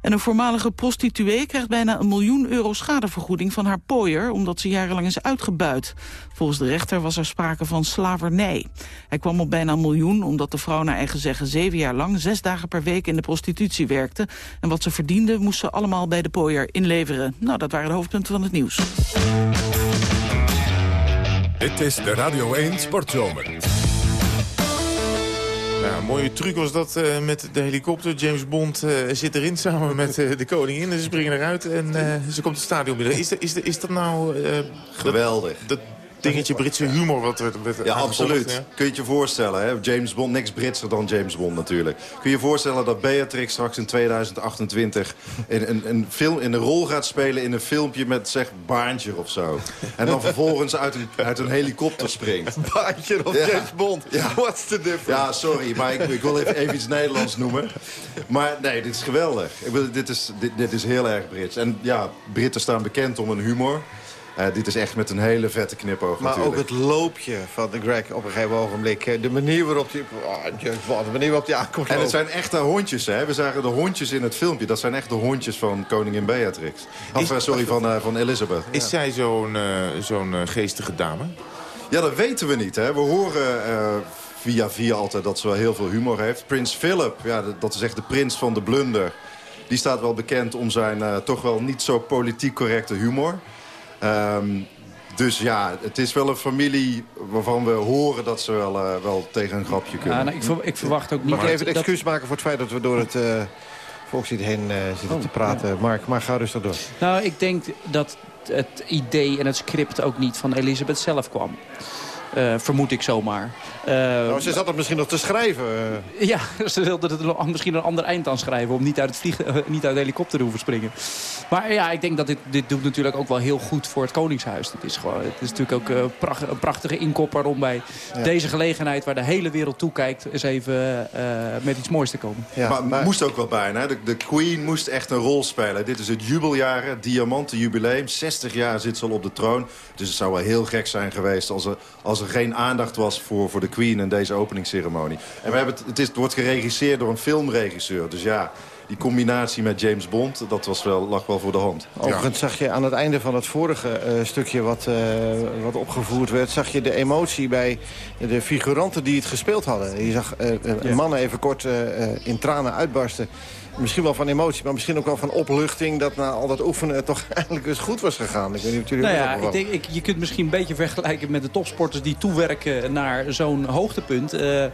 Speaker 11: En een voormalige prostituee krijgt bijna een miljoen euro schadevergoeding van haar pooier, omdat ze jarenlang is uitgebuit. Volgens de rechter was er sprake van slavernij. Hij kwam op bijna een miljoen omdat de vrouw naar eigen zeggen zeven jaar lang zes dagen per week in de prostitutie werkte. En wat ze verdiende moest ze allemaal bij de pooier inleveren. Nou, dat waren de hoofdpunten van het nieuws.
Speaker 1: Dit is de Radio 1 Sportzomer.
Speaker 3: Ja, een mooie truc was dat uh, met de helikopter. James Bond uh, zit erin samen met uh, de koningin. En ze springen eruit en ze komt het stadion binnen. Is, is, is dat nou...
Speaker 9: Geweldig.
Speaker 3: Dat, dingetje Britse humor wat werd, werd
Speaker 9: Ja, absoluut. Ja. Kun je je voorstellen, hè? James Bond, niks Britser dan James Bond natuurlijk. Kun je je voorstellen dat Beatrix straks in 2028 in, een, een, film, in een rol gaat spelen in een filmpje met zeg Baantje of zo. En dan vervolgens uit een, uit een helikopter springt. [laughs]
Speaker 2: Baantje of
Speaker 9: Ja.
Speaker 2: James Bond?
Speaker 9: Ja.
Speaker 2: What's the difference?
Speaker 9: Ja, sorry, maar ik, ik wil even, even iets Nederlands noemen. Maar nee, dit is geweldig. Ik bedoel, dit, is, dit, dit is heel erg Brits. En ja, Britten staan bekend om hun humor. Eh, dit is echt met een hele vette knipoog
Speaker 2: Maar
Speaker 9: natuurlijk.
Speaker 2: ook het loopje van de Greg op een gegeven ogenblik. eh, De manier waarop die... Oh, Bond, de manier waarop die aankomt.
Speaker 9: En het zijn echte hondjes, hè? We zagen de hondjes in het filmpje. Dat zijn echt de hondjes van koningin Beatrix. Of, eh, sorry, van, eh, van Elizabeth.
Speaker 3: Is zij zo'n eh, zo'n geestige dame?
Speaker 9: Ja, dat weten we niet, hè? We horen eh, via via altijd dat ze wel heel veel humor heeft. Prins Philip, ja, dat- dat is echt de prins van de blunder. Die staat wel bekend om zijn eh, toch wel niet zo politiek correcte humor. Ehm, dus ja, het is wel een familie waarvan we horen dat ze wel, eh, wel tegen een grapje kunnen.
Speaker 10: Ja, nou, ik, ver- ik verwacht ook niet...
Speaker 2: Mag ik even een
Speaker 10: dat-
Speaker 2: excuus maken voor het feit dat we door het eh volkslied heen eh, zitten te praten. Mark, maar ga rustig door.
Speaker 10: Nou, ik denk dat het idee en het script ook niet van Elisabeth zelf kwam. Eh, vermoed ik zomaar. Eh,
Speaker 2: Nou, ze zat het misschien nog te schrijven. eh.
Speaker 10: Ja, [laughs] ze wilde het er misschien een ander eind aan schrijven... om niet uit, het vliegen, niet uit de helikopter te hoeven springen. Maar ja, ik denk dat dit, dit doet natuurlijk ook wel heel goed voor het Koningshuis. Het is, gewoon, het is natuurlijk ook pracht- een prachtige inkopper om bij deze gelegenheid... waar de hele wereld toekijkt, eens even eh, met iets moois te komen.
Speaker 2: Ja,
Speaker 9: maar, moest ook wel bijna. hè. De, de Queen moest echt een rol spelen. Dit is het jubeljaar, het diamanten jubileum. 60 jaar zit ze al op de troon. Dus het zou wel heel gek zijn geweest als er, als er geen aandacht was voor, voor de Queen in deze openingsceremonie. En we hebben het, het, is, het wordt geregisseerd door een filmregisseur. Dus ja, die combinatie met James Bond, dat was wel, lag wel voor de hand.
Speaker 2: Overigens zag je aan het einde van het vorige eh, stukje wat, eh, wat opgevoerd werd... zag je de emotie bij de figuranten die het gespeeld hadden. Je zag eh, mannen even kort in tranen uitbarsten. Misschien wel van emotie, maar misschien ook wel van opluchting... dat na al dat oefenen het toch [laughs] eindelijk eens goed was gegaan. Ik weet niet of jullie
Speaker 10: Nou ja, ik denk, ik, je kunt misschien een beetje vergelijken met de topsporters die toewerken naar zo'n hoogtepunt. Eh, de-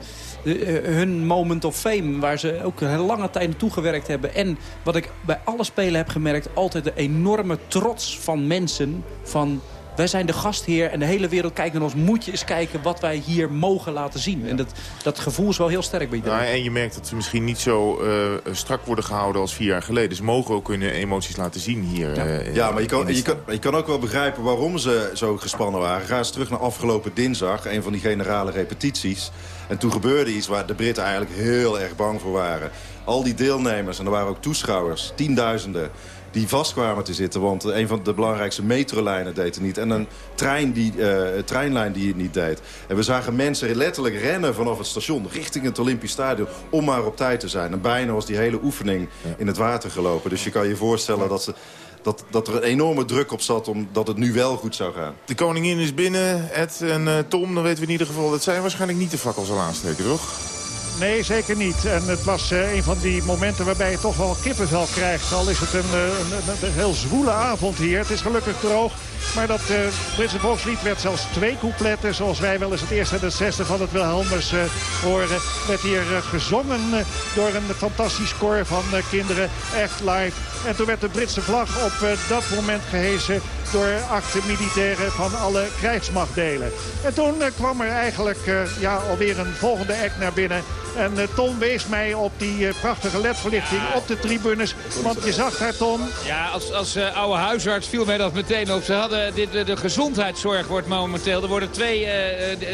Speaker 10: eh, hun moment of fame, waar ze ook een lange tijd naartoe gewerkt hebben. En wat ik bij alle spelen heb gemerkt, altijd de enorme trots van mensen. Van wij zijn de gastheer en de hele wereld kijkt naar ons. Moet je eens kijken wat wij hier mogen laten zien. En dat, dat gevoel is wel heel sterk bij iedereen.
Speaker 3: Nou, en je merkt dat ze misschien niet zo eh, strak worden gehouden als vier jaar geleden. Ze mogen ook hun emoties laten zien hier. eh,
Speaker 9: Ja, maar je kan, je, kan, je kan ook wel begrijpen waarom ze zo gespannen waren. Ga eens terug naar afgelopen dinsdag, een van die generale repetities. En toen gebeurde iets waar de Britten eigenlijk heel erg bang voor waren. Al die deelnemers, en er waren ook toeschouwers, tienduizenden... die vast kwamen te zitten, want een van de belangrijkste metrolijnen deed het niet. En een trein die, eh, treinlijn die het niet deed. En we zagen mensen letterlijk rennen vanaf het station richting het Olympisch Stadion... om maar op tijd te zijn. En bijna was die hele oefening in het water gelopen. Dus je kan je voorstellen dat ze dat, dat er een enorme druk op zat omdat het nu wel goed zou gaan.
Speaker 3: De koningin is binnen, Ed en eh, Tom. Dan weten we in ieder geval dat zij waarschijnlijk niet de fakkel zal aansteken, toch?
Speaker 7: Nee, zeker niet. En het was een van die momenten waarbij je toch wel kippenvel krijgt. Al is het een, een, een heel zwoele avond hier. Het is gelukkig droog. Maar dat uh, Britse volkslied werd zelfs twee coupletten. Zoals wij wel eens het eerste en het zesde van het Wilhelmers horen. Werd hier gezongen door een fantastisch koor van kinderen. Echt live. En toen werd de Britse vlag op dat moment gehesen door acht militairen van alle krijgsmachtdelen. En toen kwam er eigenlijk ja, alweer een volgende act naar binnen. En uh, Tom wees mij op die uh, prachtige ledverlichting op de tribunes. Want je zag daar, Tom...
Speaker 8: Ja, als, als uh, oude huisarts viel mij dat meteen op. Ze hadden dit, de, de gezondheidszorg wordt momenteel. Er worden twee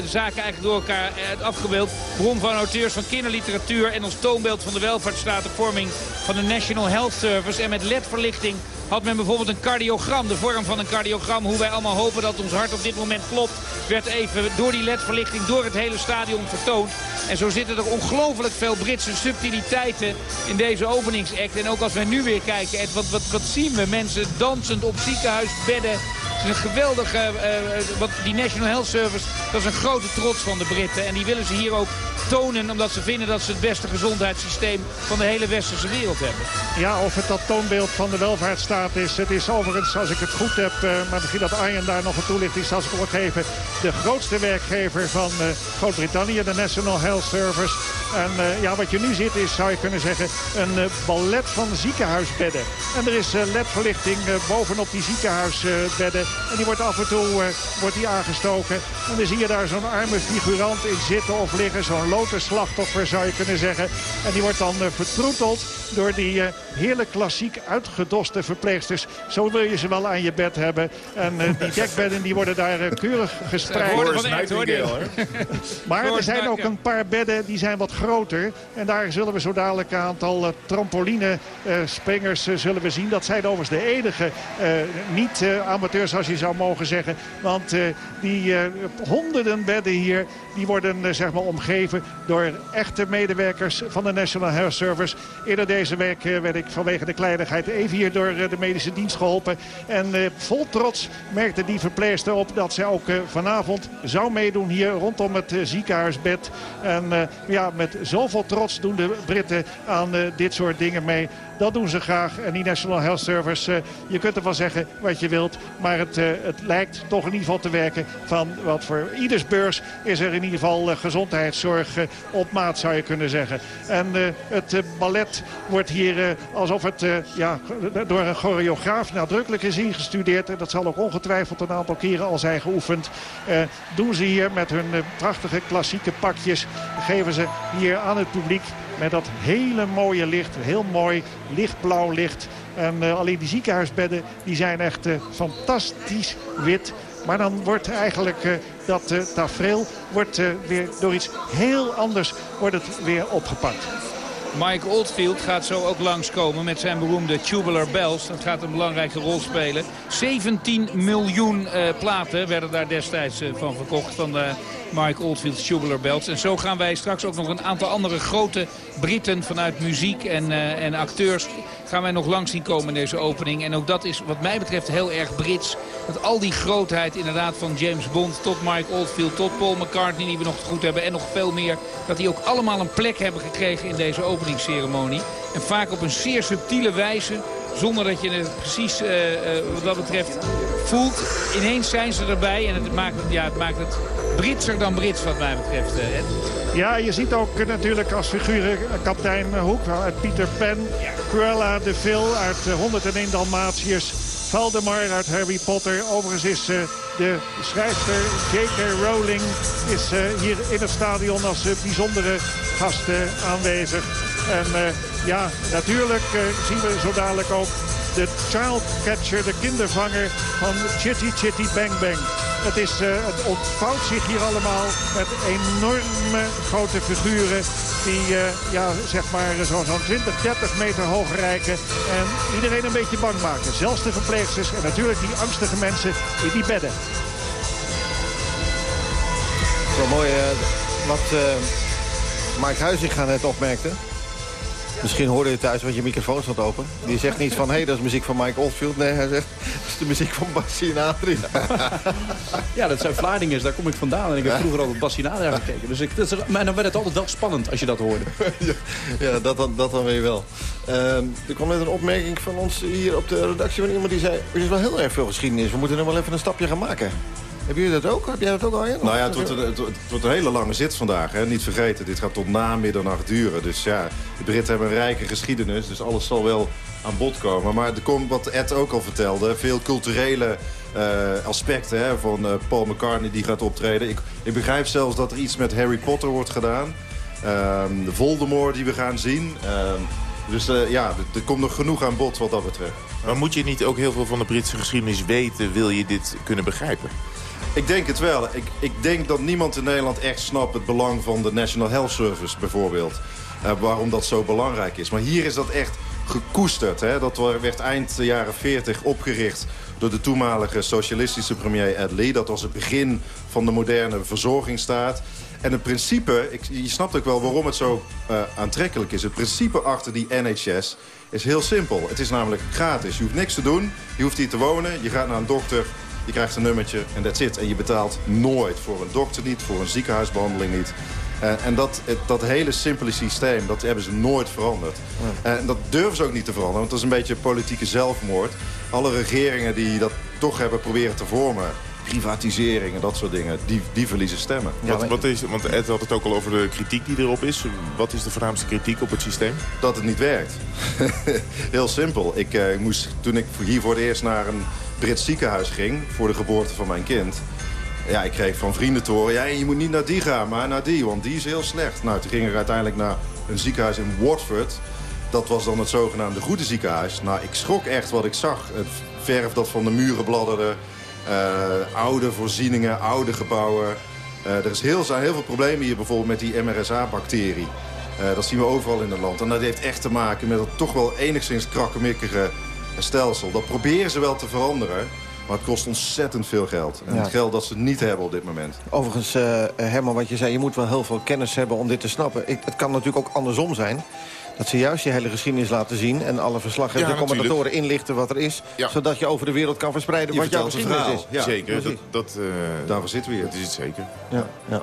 Speaker 8: zaken eigenlijk door elkaar afgebeeld. Bron van auteurs van kinderliteratuur en als toonbeeld van de welvaartsstaat de vorming van de National Health Service. En met ledverlichting had men bijvoorbeeld een cardiogram. De vorm van een cardiogram, hoe wij allemaal hopen dat ons hart op dit moment klopt... werd even door die ledverlichting door het hele stadion vertoond. En zo zitten er ongelooflijk veel Britse subtiliteiten in deze openingsact. En ook als wij nu weer kijken, wat, wat, wat zien we? Mensen dansend op ziekenhuisbedden. Is een geweldige, uh, wat die National Health Service, dat is een grote trots van de Britten. En die willen ze hier ook tonen omdat ze vinden dat ze het beste gezondheidssysteem van de hele westerse wereld hebben.
Speaker 7: Ja, of het dat toonbeeld van de welvaartsstaat is. Het is overigens, als ik het goed heb, uh, maar misschien dat Arjen daar nog een toelichting zal geven. De grootste werkgever van Groot-Brittannië, de National Health Service. En uh, ja, wat je nu ziet is, zou je kunnen zeggen, een ballet van ziekenhuisbedden. En er is ledverlichting bovenop die ziekenhuisbedden. En die wordt af en toe wordt die aangestoken. En dan zie je daar zo'n arme figurant in zitten of liggen. Zo'n loterslachtoffer zou je kunnen zeggen. En die wordt dan vertroeteld door die heerlijk klassiek uitgedoste verpleegsters. Zo wil je ze wel aan je bed hebben. En die dekbedden die worden daar keurig [laughs] gespreid. Maar er zijn ook een paar bedden die zijn wat groter. En daar zullen we zo dadelijk een aantal uh, trampoline-springers uh, zullen we zien. Dat zijn overigens de enige niet-amateurs, als je zou mogen zeggen. Want die honderden bedden hier, die worden zeg maar omgeven door echte medewerkers van de National Health Service. Eerder deze week werd ik vanwege de kleinigheid even hier door de medische dienst geholpen. En vol trots merkte die verpleegster op dat ze ook vanavond zou meedoen hier rondom het ziekenhuisbed. En ja, met zoveel trots doen de Britten aan uh, dit soort dingen mee. Dat doen ze graag. En die National Health Service, uh, je kunt ervan zeggen wat je wilt. Maar het, uh, het lijkt toch in ieder geval te werken van wat voor ieders beurs is er in ieder geval gezondheidszorg op maat zou je kunnen zeggen. En het ballet wordt hier alsof het ja, door een choreograaf nadrukkelijk is ingestudeerd. En dat zal ook ongetwijfeld een aantal keren al zijn geoefend. doen ze hier met hun prachtige klassieke pakjes. Geven ze hier aan het publiek met dat hele mooie licht. Heel mooi lichtblauw licht. En uh, alleen die ziekenhuisbedden die zijn echt uh, fantastisch wit. Maar dan wordt eigenlijk uh, dat tafereel wordt, weer door iets heel anders wordt het weer opgepakt.
Speaker 8: Mike Oldfield gaat zo ook langskomen met zijn beroemde Tubular Bells. Dat gaat een belangrijke rol spelen. 17 miljoen uh, platen werden daar destijds uh, van verkocht van de Mike Oldfield Tubular Bells. En zo gaan wij straks ook nog een aantal andere grote Britten vanuit muziek en, uh, en acteurs gaan wij nog lang zien komen in deze opening. En ook dat is wat mij betreft heel erg Brits. Dat al die grootheid inderdaad van James Bond tot Mike Oldfield tot Paul McCartney die we nog goed hebben en nog veel meer. Dat die ook allemaal een plek hebben gekregen in deze openingsceremonie. En vaak op een zeer subtiele wijze zonder dat je het precies uh, uh, wat dat betreft voelt. Ineens zijn ze erbij en het maakt het, ja, het, maakt het Britser dan Brits wat mij betreft. Ed.
Speaker 7: Ja, je ziet ook natuurlijk als figuren kapitein Hoek uit Pieter Pan. Cruella de Vil uit 101 Dalmatiërs. Valdemar uit Harry Potter. Overigens is de schrijfster J.K. Rowling is, hier in het stadion als bijzondere gast aanwezig. En ja, natuurlijk zien we zo dadelijk ook de childcatcher, de kindervanger van Chitty Chitty Bang Bang. Het, is, uh, het ontvouwt zich hier allemaal met enorme grote figuren die ja, zeg maar zo'n zo 20, 30 meter hoog reiken. En iedereen een beetje bang maken. Zelfs de verpleegsters en natuurlijk die angstige mensen in die bedden.
Speaker 2: Zo mooi wat Mark Huizinga net opmerkte. Misschien hoorde je thuis, want je microfoon staat open. Die zegt niet van, hé, hey, dat is muziek van Mike Oldfield. Nee, hij zegt, dat is de muziek van en Adria. [laughs]
Speaker 10: ja, dat zijn Vlaardingen, daar kom ik vandaan. En ik heb vroeger altijd Bassie en Adria gekeken. Dus ik, dat is, maar dan werd het altijd wel spannend als je dat hoorde. [laughs]
Speaker 2: ja, dat dan, dat dan weer wel. Ehm, er kwam net een opmerking van ons hier op de redactie van iemand die zei... er is wel heel erg veel geschiedenis, we moeten er wel even een stapje gaan maken. Hebben jullie dat ook? Heb jij dat ook al?
Speaker 9: Nou ja, het wordt, een, het wordt een hele lange zit vandaag. Hè? Niet vergeten, dit gaat tot na middernacht duren. Dus ja, de Britten hebben een rijke geschiedenis. Dus alles zal wel aan bod komen. Maar er komt, wat Ed ook al vertelde, veel culturele uh, aspecten hè, van uh, Paul McCartney die gaat optreden. Ik, ik, begrijp zelfs dat er iets met Harry Potter wordt gedaan. Um, de Voldemort die we gaan zien. Um, dus uh, ja, er komt nog genoeg aan bod wat dat betreft.
Speaker 3: Maar moet je niet ook heel veel van de Britse geschiedenis weten... wil je dit kunnen begrijpen?
Speaker 9: Ik denk het wel. Ik, ik denk dat niemand in Nederland echt snapt het belang van de National Health Service bijvoorbeeld. Uh, waarom dat zo belangrijk is. Maar hier is dat echt gekoesterd. Hè? Dat werd eind de jaren 40 opgericht door de toenmalige socialistische premier Ed Lee. Dat was het begin van de moderne verzorgingsstaat. En het principe, ik, je snapt ook wel waarom het zo uh, aantrekkelijk is. Het principe achter die NHS is heel simpel. Het is namelijk gratis. Je hoeft niks te doen, je hoeft hier te wonen, je gaat naar een dokter... Je krijgt een nummertje en that's it. En je betaalt nooit voor een dokter niet, voor een ziekenhuisbehandeling niet. Uh, en dat, dat hele simpele systeem, dat hebben ze nooit veranderd. En uh, dat durven ze ook niet te veranderen, want dat is een beetje politieke zelfmoord. Alle regeringen die dat toch hebben proberen te vormen privatisering en dat soort dingen, die, die verliezen stemmen.
Speaker 3: Ja, wat, wat is, want Ed had het ook al over de kritiek die erop is. Wat is de voornaamste kritiek op het systeem?
Speaker 9: Dat het niet werkt. [laughs] Heel simpel. Ik uh, moest, toen ik hier voor het eerst naar een Brits ziekenhuis ging... voor de geboorte van mijn kind... Ja, ik kreeg van vrienden te horen... ja, je moet niet naar die gaan, maar naar die, want die is heel slecht. Nou, toen ging ik uiteindelijk naar een ziekenhuis in Watford... Dat was dan het zogenaamde goede ziekenhuis. Nou, ik schrok echt wat ik zag. Het verf dat van de muren bladderde. Uh, oude voorzieningen, oude gebouwen. Uh, er is heel, zijn heel veel problemen hier bijvoorbeeld met die MRSA-bacterie. Uh, dat zien we overal in het land. En dat heeft echt te maken met het toch wel enigszins krakkemikkige stelsel. Dat proberen ze wel te veranderen. Maar het kost ontzettend veel geld. En het geld dat ze niet hebben op dit moment.
Speaker 2: Overigens, uh, Herman, wat je zei, je moet wel heel veel kennis hebben om dit te snappen. Ik, het kan natuurlijk ook andersom zijn. Dat ze juist je hele geschiedenis laten zien... en alle verslaggevers ja, en commentatoren inlichten wat er is... Ja. zodat je over de wereld kan verspreiden
Speaker 9: je
Speaker 2: wat jouw geschiedenis is.
Speaker 3: Ja, zeker, dat, dat, uh,
Speaker 9: daarvoor zitten we hier.
Speaker 3: Dat is het zeker.
Speaker 2: Ja, ja.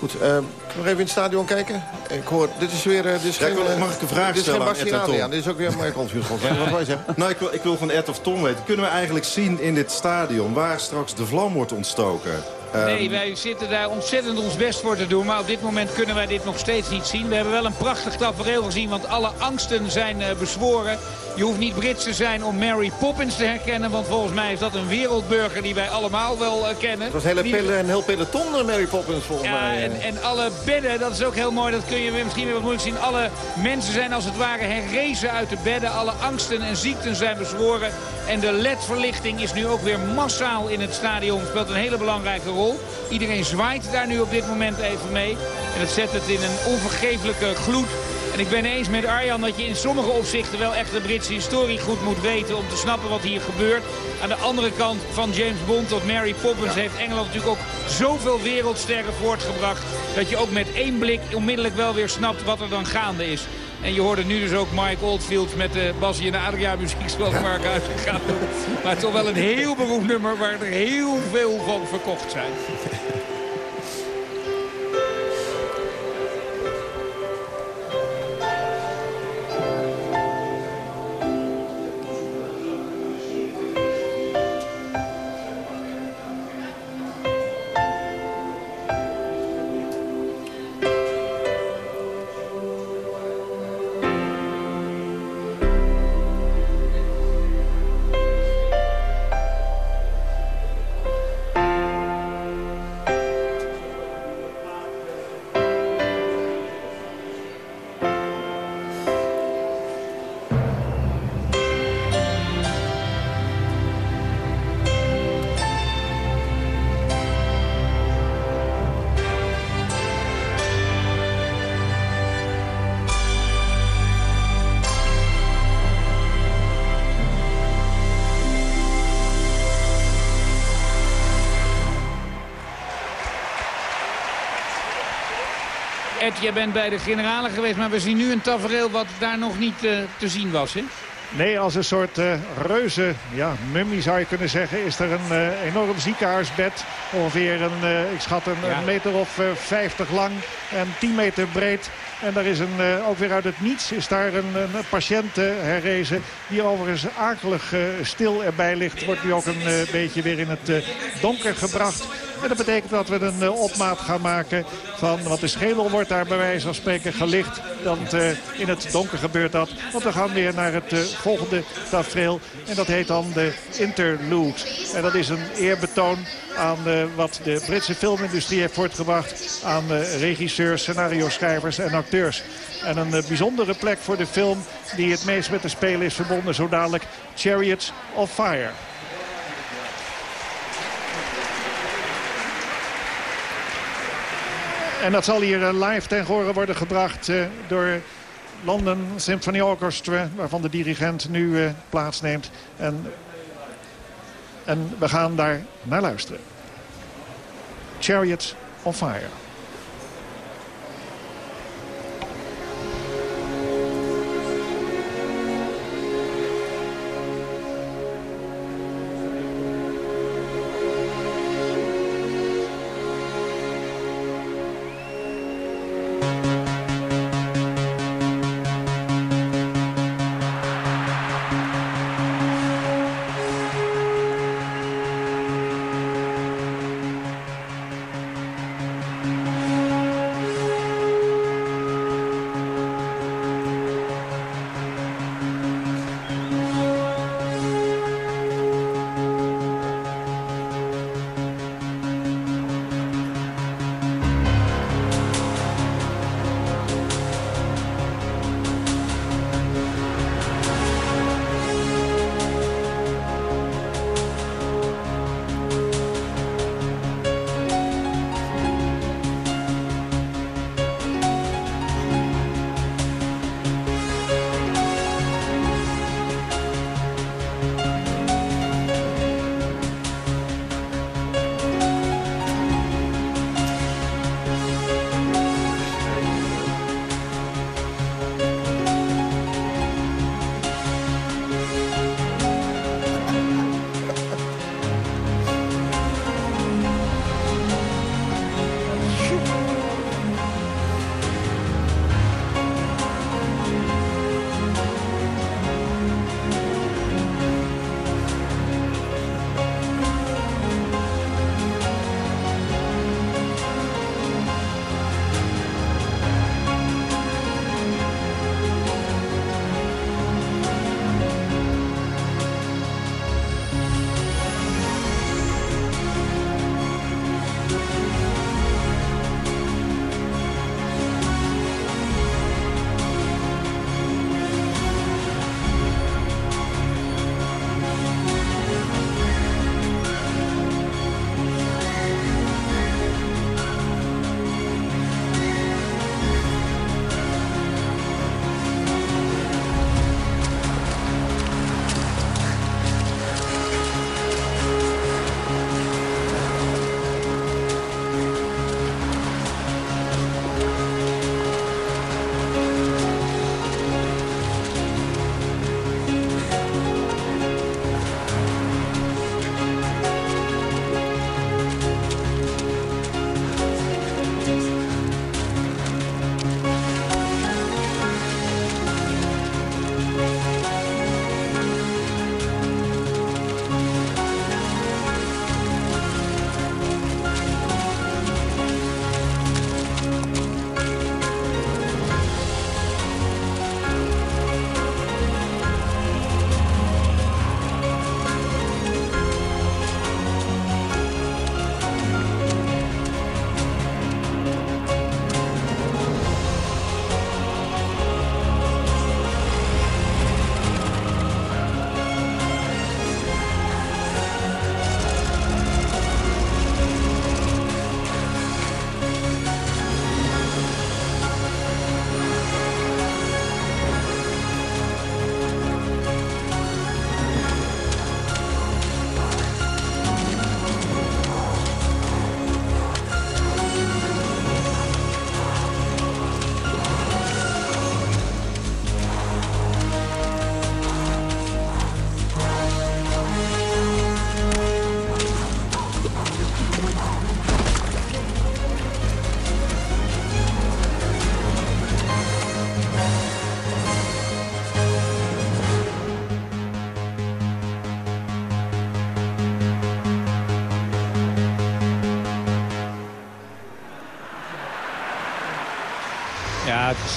Speaker 2: Goed, uh, nog even in het stadion kijken. Ik hoor, dit is weer... Uh, dit is
Speaker 9: ja, geen, mag ik een vraag
Speaker 2: dit
Speaker 9: stellen
Speaker 2: Dit is geen Bastiaan, dit is ook weer Mike Oldfield. Wat wij zeggen? [laughs]
Speaker 9: Nou, ik wil, ik wil van Ed of Tom weten. Kunnen we eigenlijk zien in dit stadion... waar straks de vlam wordt ontstoken?
Speaker 8: Nee, ehm, wij zitten daar ontzettend ons best voor te doen. Maar op dit moment kunnen wij dit nog steeds niet zien. We hebben wel een prachtig tafereel gezien, want alle angsten zijn uh, bezworen. Je hoeft niet Brits te zijn om Mary Poppins te herkennen. Want volgens mij is dat een wereldburger die wij allemaal wel uh, kennen. Het
Speaker 2: was hele pille, een heel peloton uh, Mary Poppins volgens
Speaker 8: ja,
Speaker 2: mij.
Speaker 8: En, en alle bedden, dat is ook heel mooi. Dat kun je misschien weer wat moeilijk zien. Alle mensen zijn als het ware herrezen uit de bedden. Alle angsten en ziekten zijn bezworen. En de ledverlichting is nu ook weer massaal in het stadion. Speelt een hele belangrijke rol. Iedereen zwaait daar nu op dit moment even mee. En het zet het in een onvergeeflijke gloed. En ik ben eens met Arjan dat je in sommige opzichten wel echt de Britse historie goed moet weten... om te snappen wat hier gebeurt. Aan de andere kant van James Bond tot Mary Poppins heeft Engeland natuurlijk ook zoveel wereldsterren voortgebracht... dat je ook met één blik onmiddellijk wel weer snapt wat er dan gaande is. En je hoorde nu dus ook Mike Oldfield met de Bassie en Adria muziek zoals Mark uitgegaan. Maar toch wel een heel beroemd nummer waar er heel veel van verkocht zijn. [laughs] Jij bent bij de generale geweest, maar we zien nu een tafereel wat daar nog niet te zien was, hè?
Speaker 7: Nee, als een soort uh, reuze ja, mummie zou je kunnen zeggen... is er een uh, enorm ziekenhuisbed. Ongeveer een, uh, ik schat een, een meter of 50 lang en 10 meter breed. En daar is een, ook weer uit het niets is daar een, een patiënt herrezen... die overigens akelig stil erbij ligt. Wordt nu ook een beetje weer in het donker gebracht. En dat betekent dat we een opmaat gaan maken van... want de schedel wordt daar bij wijze van spreken gelicht. Want in het donker gebeurt dat. Want we gaan weer naar het volgende tafereel. En dat heet dan de Interlude. En dat is een eerbetoon aan wat de Britse filmindustrie heeft voortgebracht... aan regisseurs, scenario-schrijvers en acteurs. En een bijzondere plek voor de film die het meest met de spelen is verbonden... zo dadelijk Chariots of Fire. En dat zal hier live ten horen worden gebracht door London Symphony Orchestra, waarvan de dirigent nu uh, plaatsneemt. En, en we gaan daar naar luisteren. Chariots of Fire.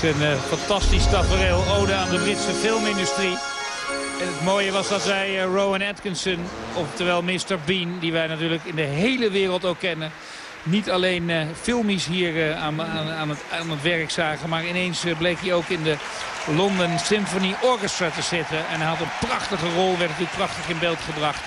Speaker 8: Een uh, fantastisch tafereel. Ode aan de Britse filmindustrie. En het mooie was dat wij uh, Rowan Atkinson, oftewel Mr. Bean... die wij natuurlijk in de hele wereld ook kennen... niet alleen uh, filmisch hier aan, aan, aan het werk zagen... maar ineens bleek hij ook in de London Symphony Orchestra te zitten. En hij had een prachtige rol, werd natuurlijk prachtig in beeld gebracht.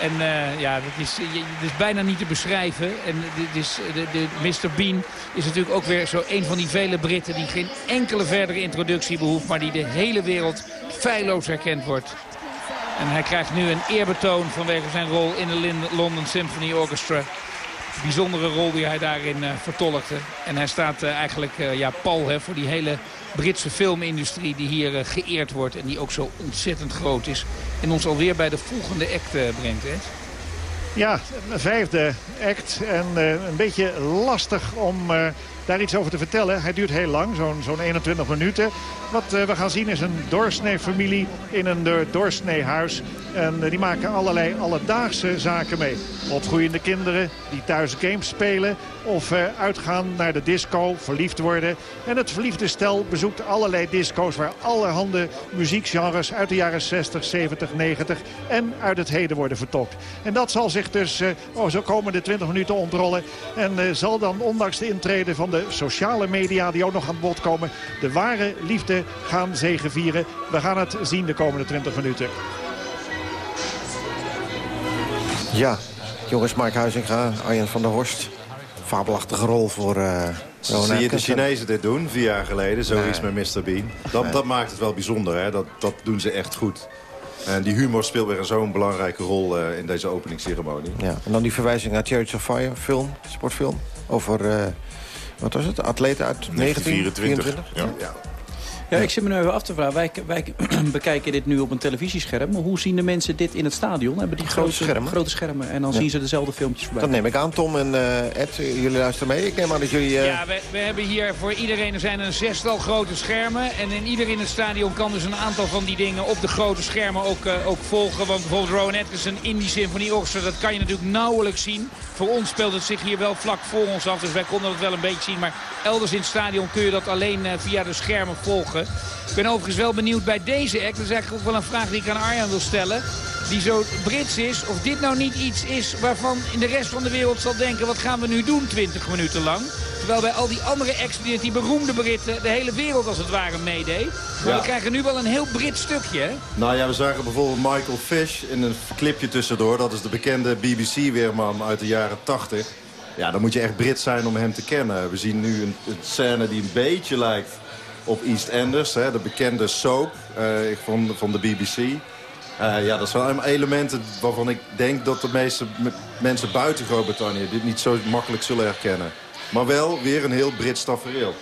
Speaker 8: En uh, ja, dat is, is bijna niet te beschrijven. En dit is, de, de, Mr. Bean is natuurlijk ook weer zo een van die vele Britten... die geen enkele verdere introductie behoeft... maar die de hele wereld feilloos herkend wordt. En hij krijgt nu een eerbetoon vanwege zijn rol in de London Symphony Orchestra bijzondere rol die hij daarin uh, vertolkte. En hij staat uh, eigenlijk uh, ja, pal hè, voor die hele Britse filmindustrie die hier geëerd wordt. En die ook zo ontzettend groot is. En ons alweer bij de volgende act brengt. Hè?
Speaker 7: Ja, een vijfde act. En een beetje lastig om daar iets over te vertellen. Hij duurt heel lang, zo'n zo'n 21 minuten. Wat we gaan zien is een doorsnee-familie in een doorsnee-huis. En die maken allerlei alledaagse zaken mee. Opgroeiende kinderen die thuis games spelen of uh, uitgaan naar de disco, verliefd worden. En het verliefde stel bezoekt allerlei disco's waar allerhande muziekgenres uit de jaren 60, 70, 90 en uit het heden worden vertokt. En dat zal zich dus uh, oh, zo komende 20 minuten ontrollen. En uh, zal dan ondanks de intrede van de sociale media die ook nog aan bod komen... de ware liefde gaan zegenvieren. We gaan het zien de komende 20 minuten.
Speaker 2: Ja, jongens, Mark Huizinga, Arjen van der Horst. Fabelachtige rol voor uh,
Speaker 9: Zie je de Chinezen dit doen, vier jaar geleden, zoiets nee. met Mr. Bean. Dat, nee. dat maakt het wel bijzonder, hè? Dat, dat doen ze echt goed. En die humor speelt weer zo'n belangrijke rol uh, in deze openingsceremonie.
Speaker 2: Ja, en dan die verwijzing naar Chariots of Fire, film, sportfilm. Over, uh, wat was het, atleten uit 1924.
Speaker 3: Ja.
Speaker 10: ja. Ja, ik zit me nu even af te vragen. Wij, wij [clears throat] bekijken dit nu op een televisiescherm. Maar hoe zien de mensen dit in het stadion? Hebben die grote, grote schermen? Grote schermen en dan ja. zien ze dezelfde filmpjes voorbij.
Speaker 2: Dat neem ik aan, Tom en uh, Ed. Jullie luisteren mee. Ik neem aan dat jullie... Uh...
Speaker 8: Ja, we, we, hebben hier voor iedereen er zijn een zestal grote schermen. En in ieder in het stadion kan dus een aantal van die dingen op de grote schermen ook, uh, ook volgen. Want bijvoorbeeld Rowan Atkinson in die Symphony Orchestra, dat kan je natuurlijk nauwelijks zien. Voor ons speelt het zich hier wel vlak voor ons af. Dus wij konden het wel een beetje zien. Maar elders in het stadion kun je dat alleen via de schermen volgen. Ik ben overigens wel benieuwd bij deze act. Dat is eigenlijk ook wel een vraag die ik aan Arjan wil stellen. Die zo Brits is. Of dit nou niet iets is waarvan in de rest van de wereld zal denken... wat gaan we nu doen 20 minuten lang? Terwijl bij al die andere acts, die, beroemde Britten... de hele wereld als het ware meedeed. Maar ja. we krijgen nu wel een heel Brits stukje, hè?
Speaker 9: Nou ja, we zagen bijvoorbeeld Michael Fish in een clipje tussendoor. Dat is de bekende BBC-weerman uit de jaren 80. Ja, dan moet je echt Brits zijn om hem te kennen. We zien nu een, een scène die een beetje lijkt op EastEnders, hè, de bekende soap uh, van, van de BBC. Uh, ja, dat zijn elementen waarvan ik denk dat de meeste mensen buiten Groot-Brittannië dit niet zo makkelijk zullen herkennen. Maar wel weer een heel Brits tafereel.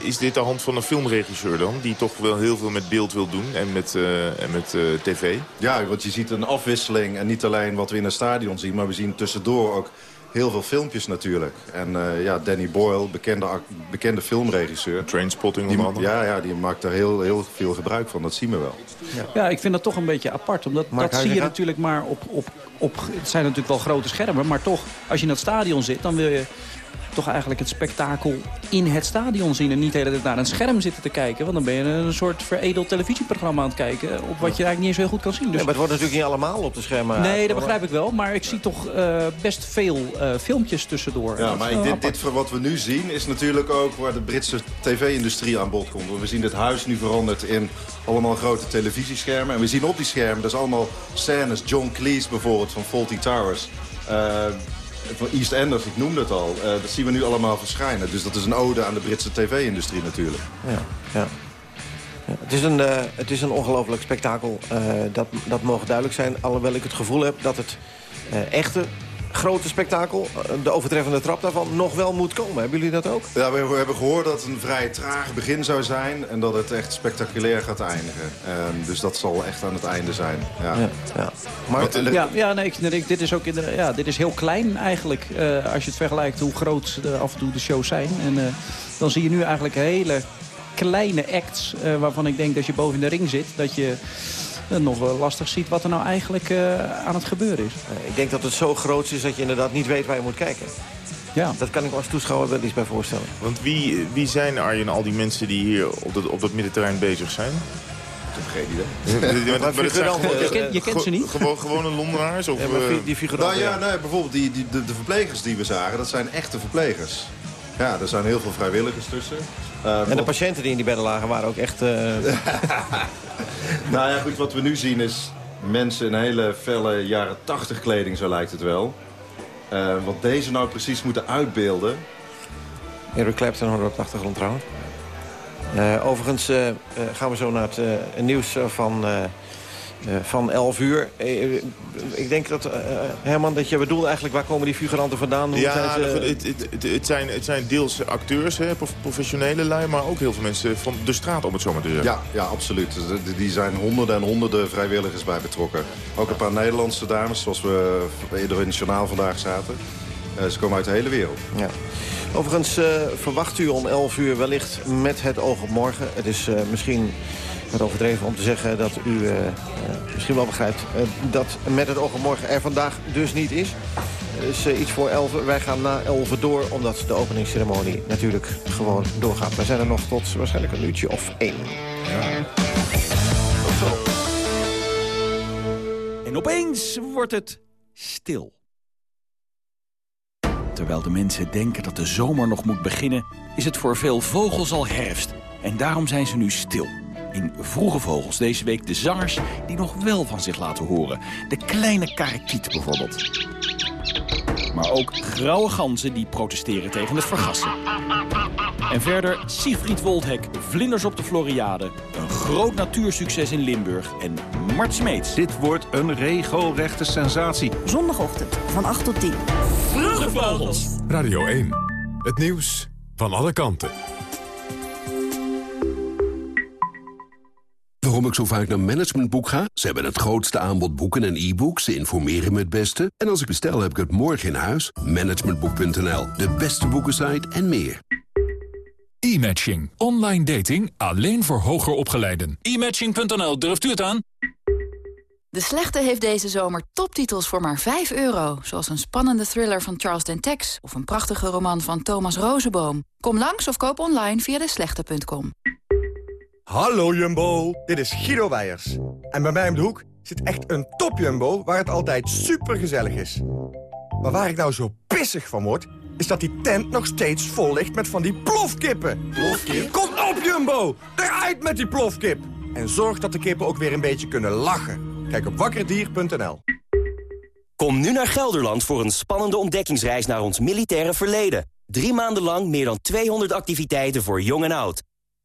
Speaker 3: Is dit de hand van een filmregisseur dan? Die toch wel heel veel met beeld wil doen en met, uh, en met uh, tv?
Speaker 9: Ja, want je ziet een afwisseling. En niet alleen wat we in een stadion zien, maar we zien tussendoor ook heel veel filmpjes natuurlijk. En uh, ja, Danny Boyle, bekende, bekende filmregisseur.
Speaker 3: Trainspotting onder
Speaker 9: Ja, ja, die maakt er heel, heel veel gebruik van. Dat zien we wel.
Speaker 10: Ja, ja ik vind dat toch een beetje apart. Omdat dat zie je natuurlijk maar op, op, op... Het zijn natuurlijk wel grote schermen. Maar toch, als je in het stadion zit, dan wil je toch eigenlijk het spektakel in het stadion zien. En niet de hele tijd naar een scherm zitten te kijken. Want dan ben je een soort veredeld televisieprogramma aan het kijken. Op wat je eigenlijk niet eens heel goed kan zien. Dus...
Speaker 2: Ja, maar het wordt natuurlijk niet allemaal op de schermen.
Speaker 10: Nee, dat begrijp ik wel. Maar ik zie toch uh, best veel uh, filmpjes tussendoor.
Speaker 9: Ja, maar dit, dit wat we nu zien is natuurlijk ook waar de Britse tv-industrie aan bod komt. We zien dit huis nu veranderd in allemaal grote televisieschermen. En we zien op die schermen, dat is allemaal scènes. John Cleese bijvoorbeeld van Faulty Towers. Uh, van EastEnders, ik noemde het al. Uh, dat zien we nu allemaal verschijnen. Dus dat is een ode aan de Britse tv-industrie natuurlijk.
Speaker 2: Ja, ja. Het is een, uh, het is een ongelooflijk spektakel. Uh, dat, dat mogen duidelijk zijn. Alhoewel ik het gevoel heb dat het echte grote spektakel, de overtreffende trap daarvan, nog wel moet komen. Hebben jullie dat ook?
Speaker 9: Ja, we, hebben gehoord dat het een vrij traag begin zou zijn... en dat het echt spectaculair gaat eindigen. Um, dus dat zal echt aan het einde zijn. Ja, ja,
Speaker 10: ja. Maar, Wat, ja, ja nee, ik, dit, is ook in ja, dit is heel klein eigenlijk... Uh, als je het vergelijkt hoe groot de, af en toe de shows zijn. En uh, dan zie je nu eigenlijk hele kleine acts... Uh, waarvan ik denk dat je boven in de ring zit... dat je nog wel lastig ziet wat er nou eigenlijk uh, aan het gebeuren is.
Speaker 2: ik denk dat het zo groot is dat je inderdaad niet weet waar je moet kijken.
Speaker 10: Ja.
Speaker 2: Dat kan ik als toeschouwer wel iets bij voorstellen.
Speaker 3: Want wie, wie zijn Arjen al die mensen die hier op dat, op dat middenterrein bezig zijn?
Speaker 9: Ik heb geen idee. [laughs]
Speaker 3: Maar dat- zijn
Speaker 10: Je kent- je kent ze niet?
Speaker 3: Gewoon, gewone Londenaars? Of,
Speaker 2: Ja, maar
Speaker 3: eh,
Speaker 2: die figuranten,
Speaker 9: Nou ja,
Speaker 2: ja.
Speaker 9: nee, bijvoorbeeld die, die, de, de verplegers die we zagen, dat zijn echte verplegers. Ja, er zijn heel veel vrijwilligers tussen. Eh,
Speaker 2: En de patiënten die in die bedden lagen waren ook echt... eh, [laughs] [laughs]
Speaker 9: nou ja, goed, wat we nu zien is mensen in hele felle jaren 80 kleding, zo lijkt het wel. Eh, wat deze nou precies moeten uitbeelden...
Speaker 2: Eric Clapton hoorde op de achtergrond trouwens. Overigens gaan we zo naar het nieuws van, van 11 uur. Eh, eh, ik denk dat, eh, Herman, dat je bedoelde eigenlijk... waar komen die figuranten vandaan? Hoe
Speaker 3: Ja,
Speaker 2: zijn ze-
Speaker 3: nou het, het, het, het zijn, het zijn deels acteurs, hè, prof- professionele lui... maar ook heel veel mensen van de straat, om het zo maar te zeggen.
Speaker 9: Ja, ja, absoluut. Die- zijn honderden en honderden vrijwilligers bij betrokken. Ook een paar Nederlandse dames, zoals we eerder in het journaal vandaag zaten. Eh, ze komen uit de hele wereld.
Speaker 2: Ja. Overigens eh, verwacht u om 11 uur wellicht met het oog op morgen. Het is eh, misschien wat overdreven om te zeggen dat u eh, eh, misschien wel begrijpt... eh, dat met het oog op morgen er vandaag dus niet is. Het eh, iets voor 11. Wij gaan na 11 door, omdat de openingsceremonie natuurlijk gewoon doorgaat. Wij zijn er nog tot waarschijnlijk een uurtje of één. Zo.
Speaker 12: En opeens wordt het stil. Terwijl de mensen denken dat de zomer nog moet beginnen... is het voor veel vogels al herfst. En daarom zijn ze nu stil. In Vroege Vogels deze week de zangers die nog wel van zich laten horen. De kleine karakiet bijvoorbeeld. Maar ook grauwe ganzen die protesteren tegen het vergassen. En verder Siegfried Woldhek, Vlinders op de Floriade... een groot natuursucces in Limburg en Mart Smeets.
Speaker 13: Dit wordt een regelrechte sensatie.
Speaker 14: Zondagochtend van 8 tot 10.
Speaker 12: Vroege Vogels.
Speaker 1: Radio 1. Het nieuws van alle kanten.
Speaker 6: Waarom ik zo vaak naar Managementboek ga? Ze hebben het grootste aanbod boeken en e-books. Ze informeren me het beste. En als ik bestel, heb ik het morgen in huis. Managementboek.nl, de beste boekensite en meer.
Speaker 15: E-matching. Online dating alleen voor hoger opgeleiden. E-matching.nl, durft u het aan?
Speaker 16: De Slechte heeft deze zomer toptitels voor maar 5 euro. Zoals een spannende thriller van Charles Dentex... of een prachtige roman van Thomas Rozenboom. Kom langs of koop online via deslechte.com.
Speaker 17: Hallo Jumbo, dit is Guido Wijers. En bij mij om de hoek zit echt een top Jumbo waar het altijd super gezellig is. Maar waar ik nou zo pissig van word, is dat die tent nog steeds vol ligt met van die plofkippen. Kom op Jumbo, eruit met die plofkip. En zorg dat de kippen ook weer een beetje kunnen lachen. Kijk op wakkerdier.nl.
Speaker 18: Kom nu naar Gelderland voor een spannende ontdekkingsreis naar ons militaire verleden. Drie maanden lang meer dan 200 activiteiten voor jong en oud.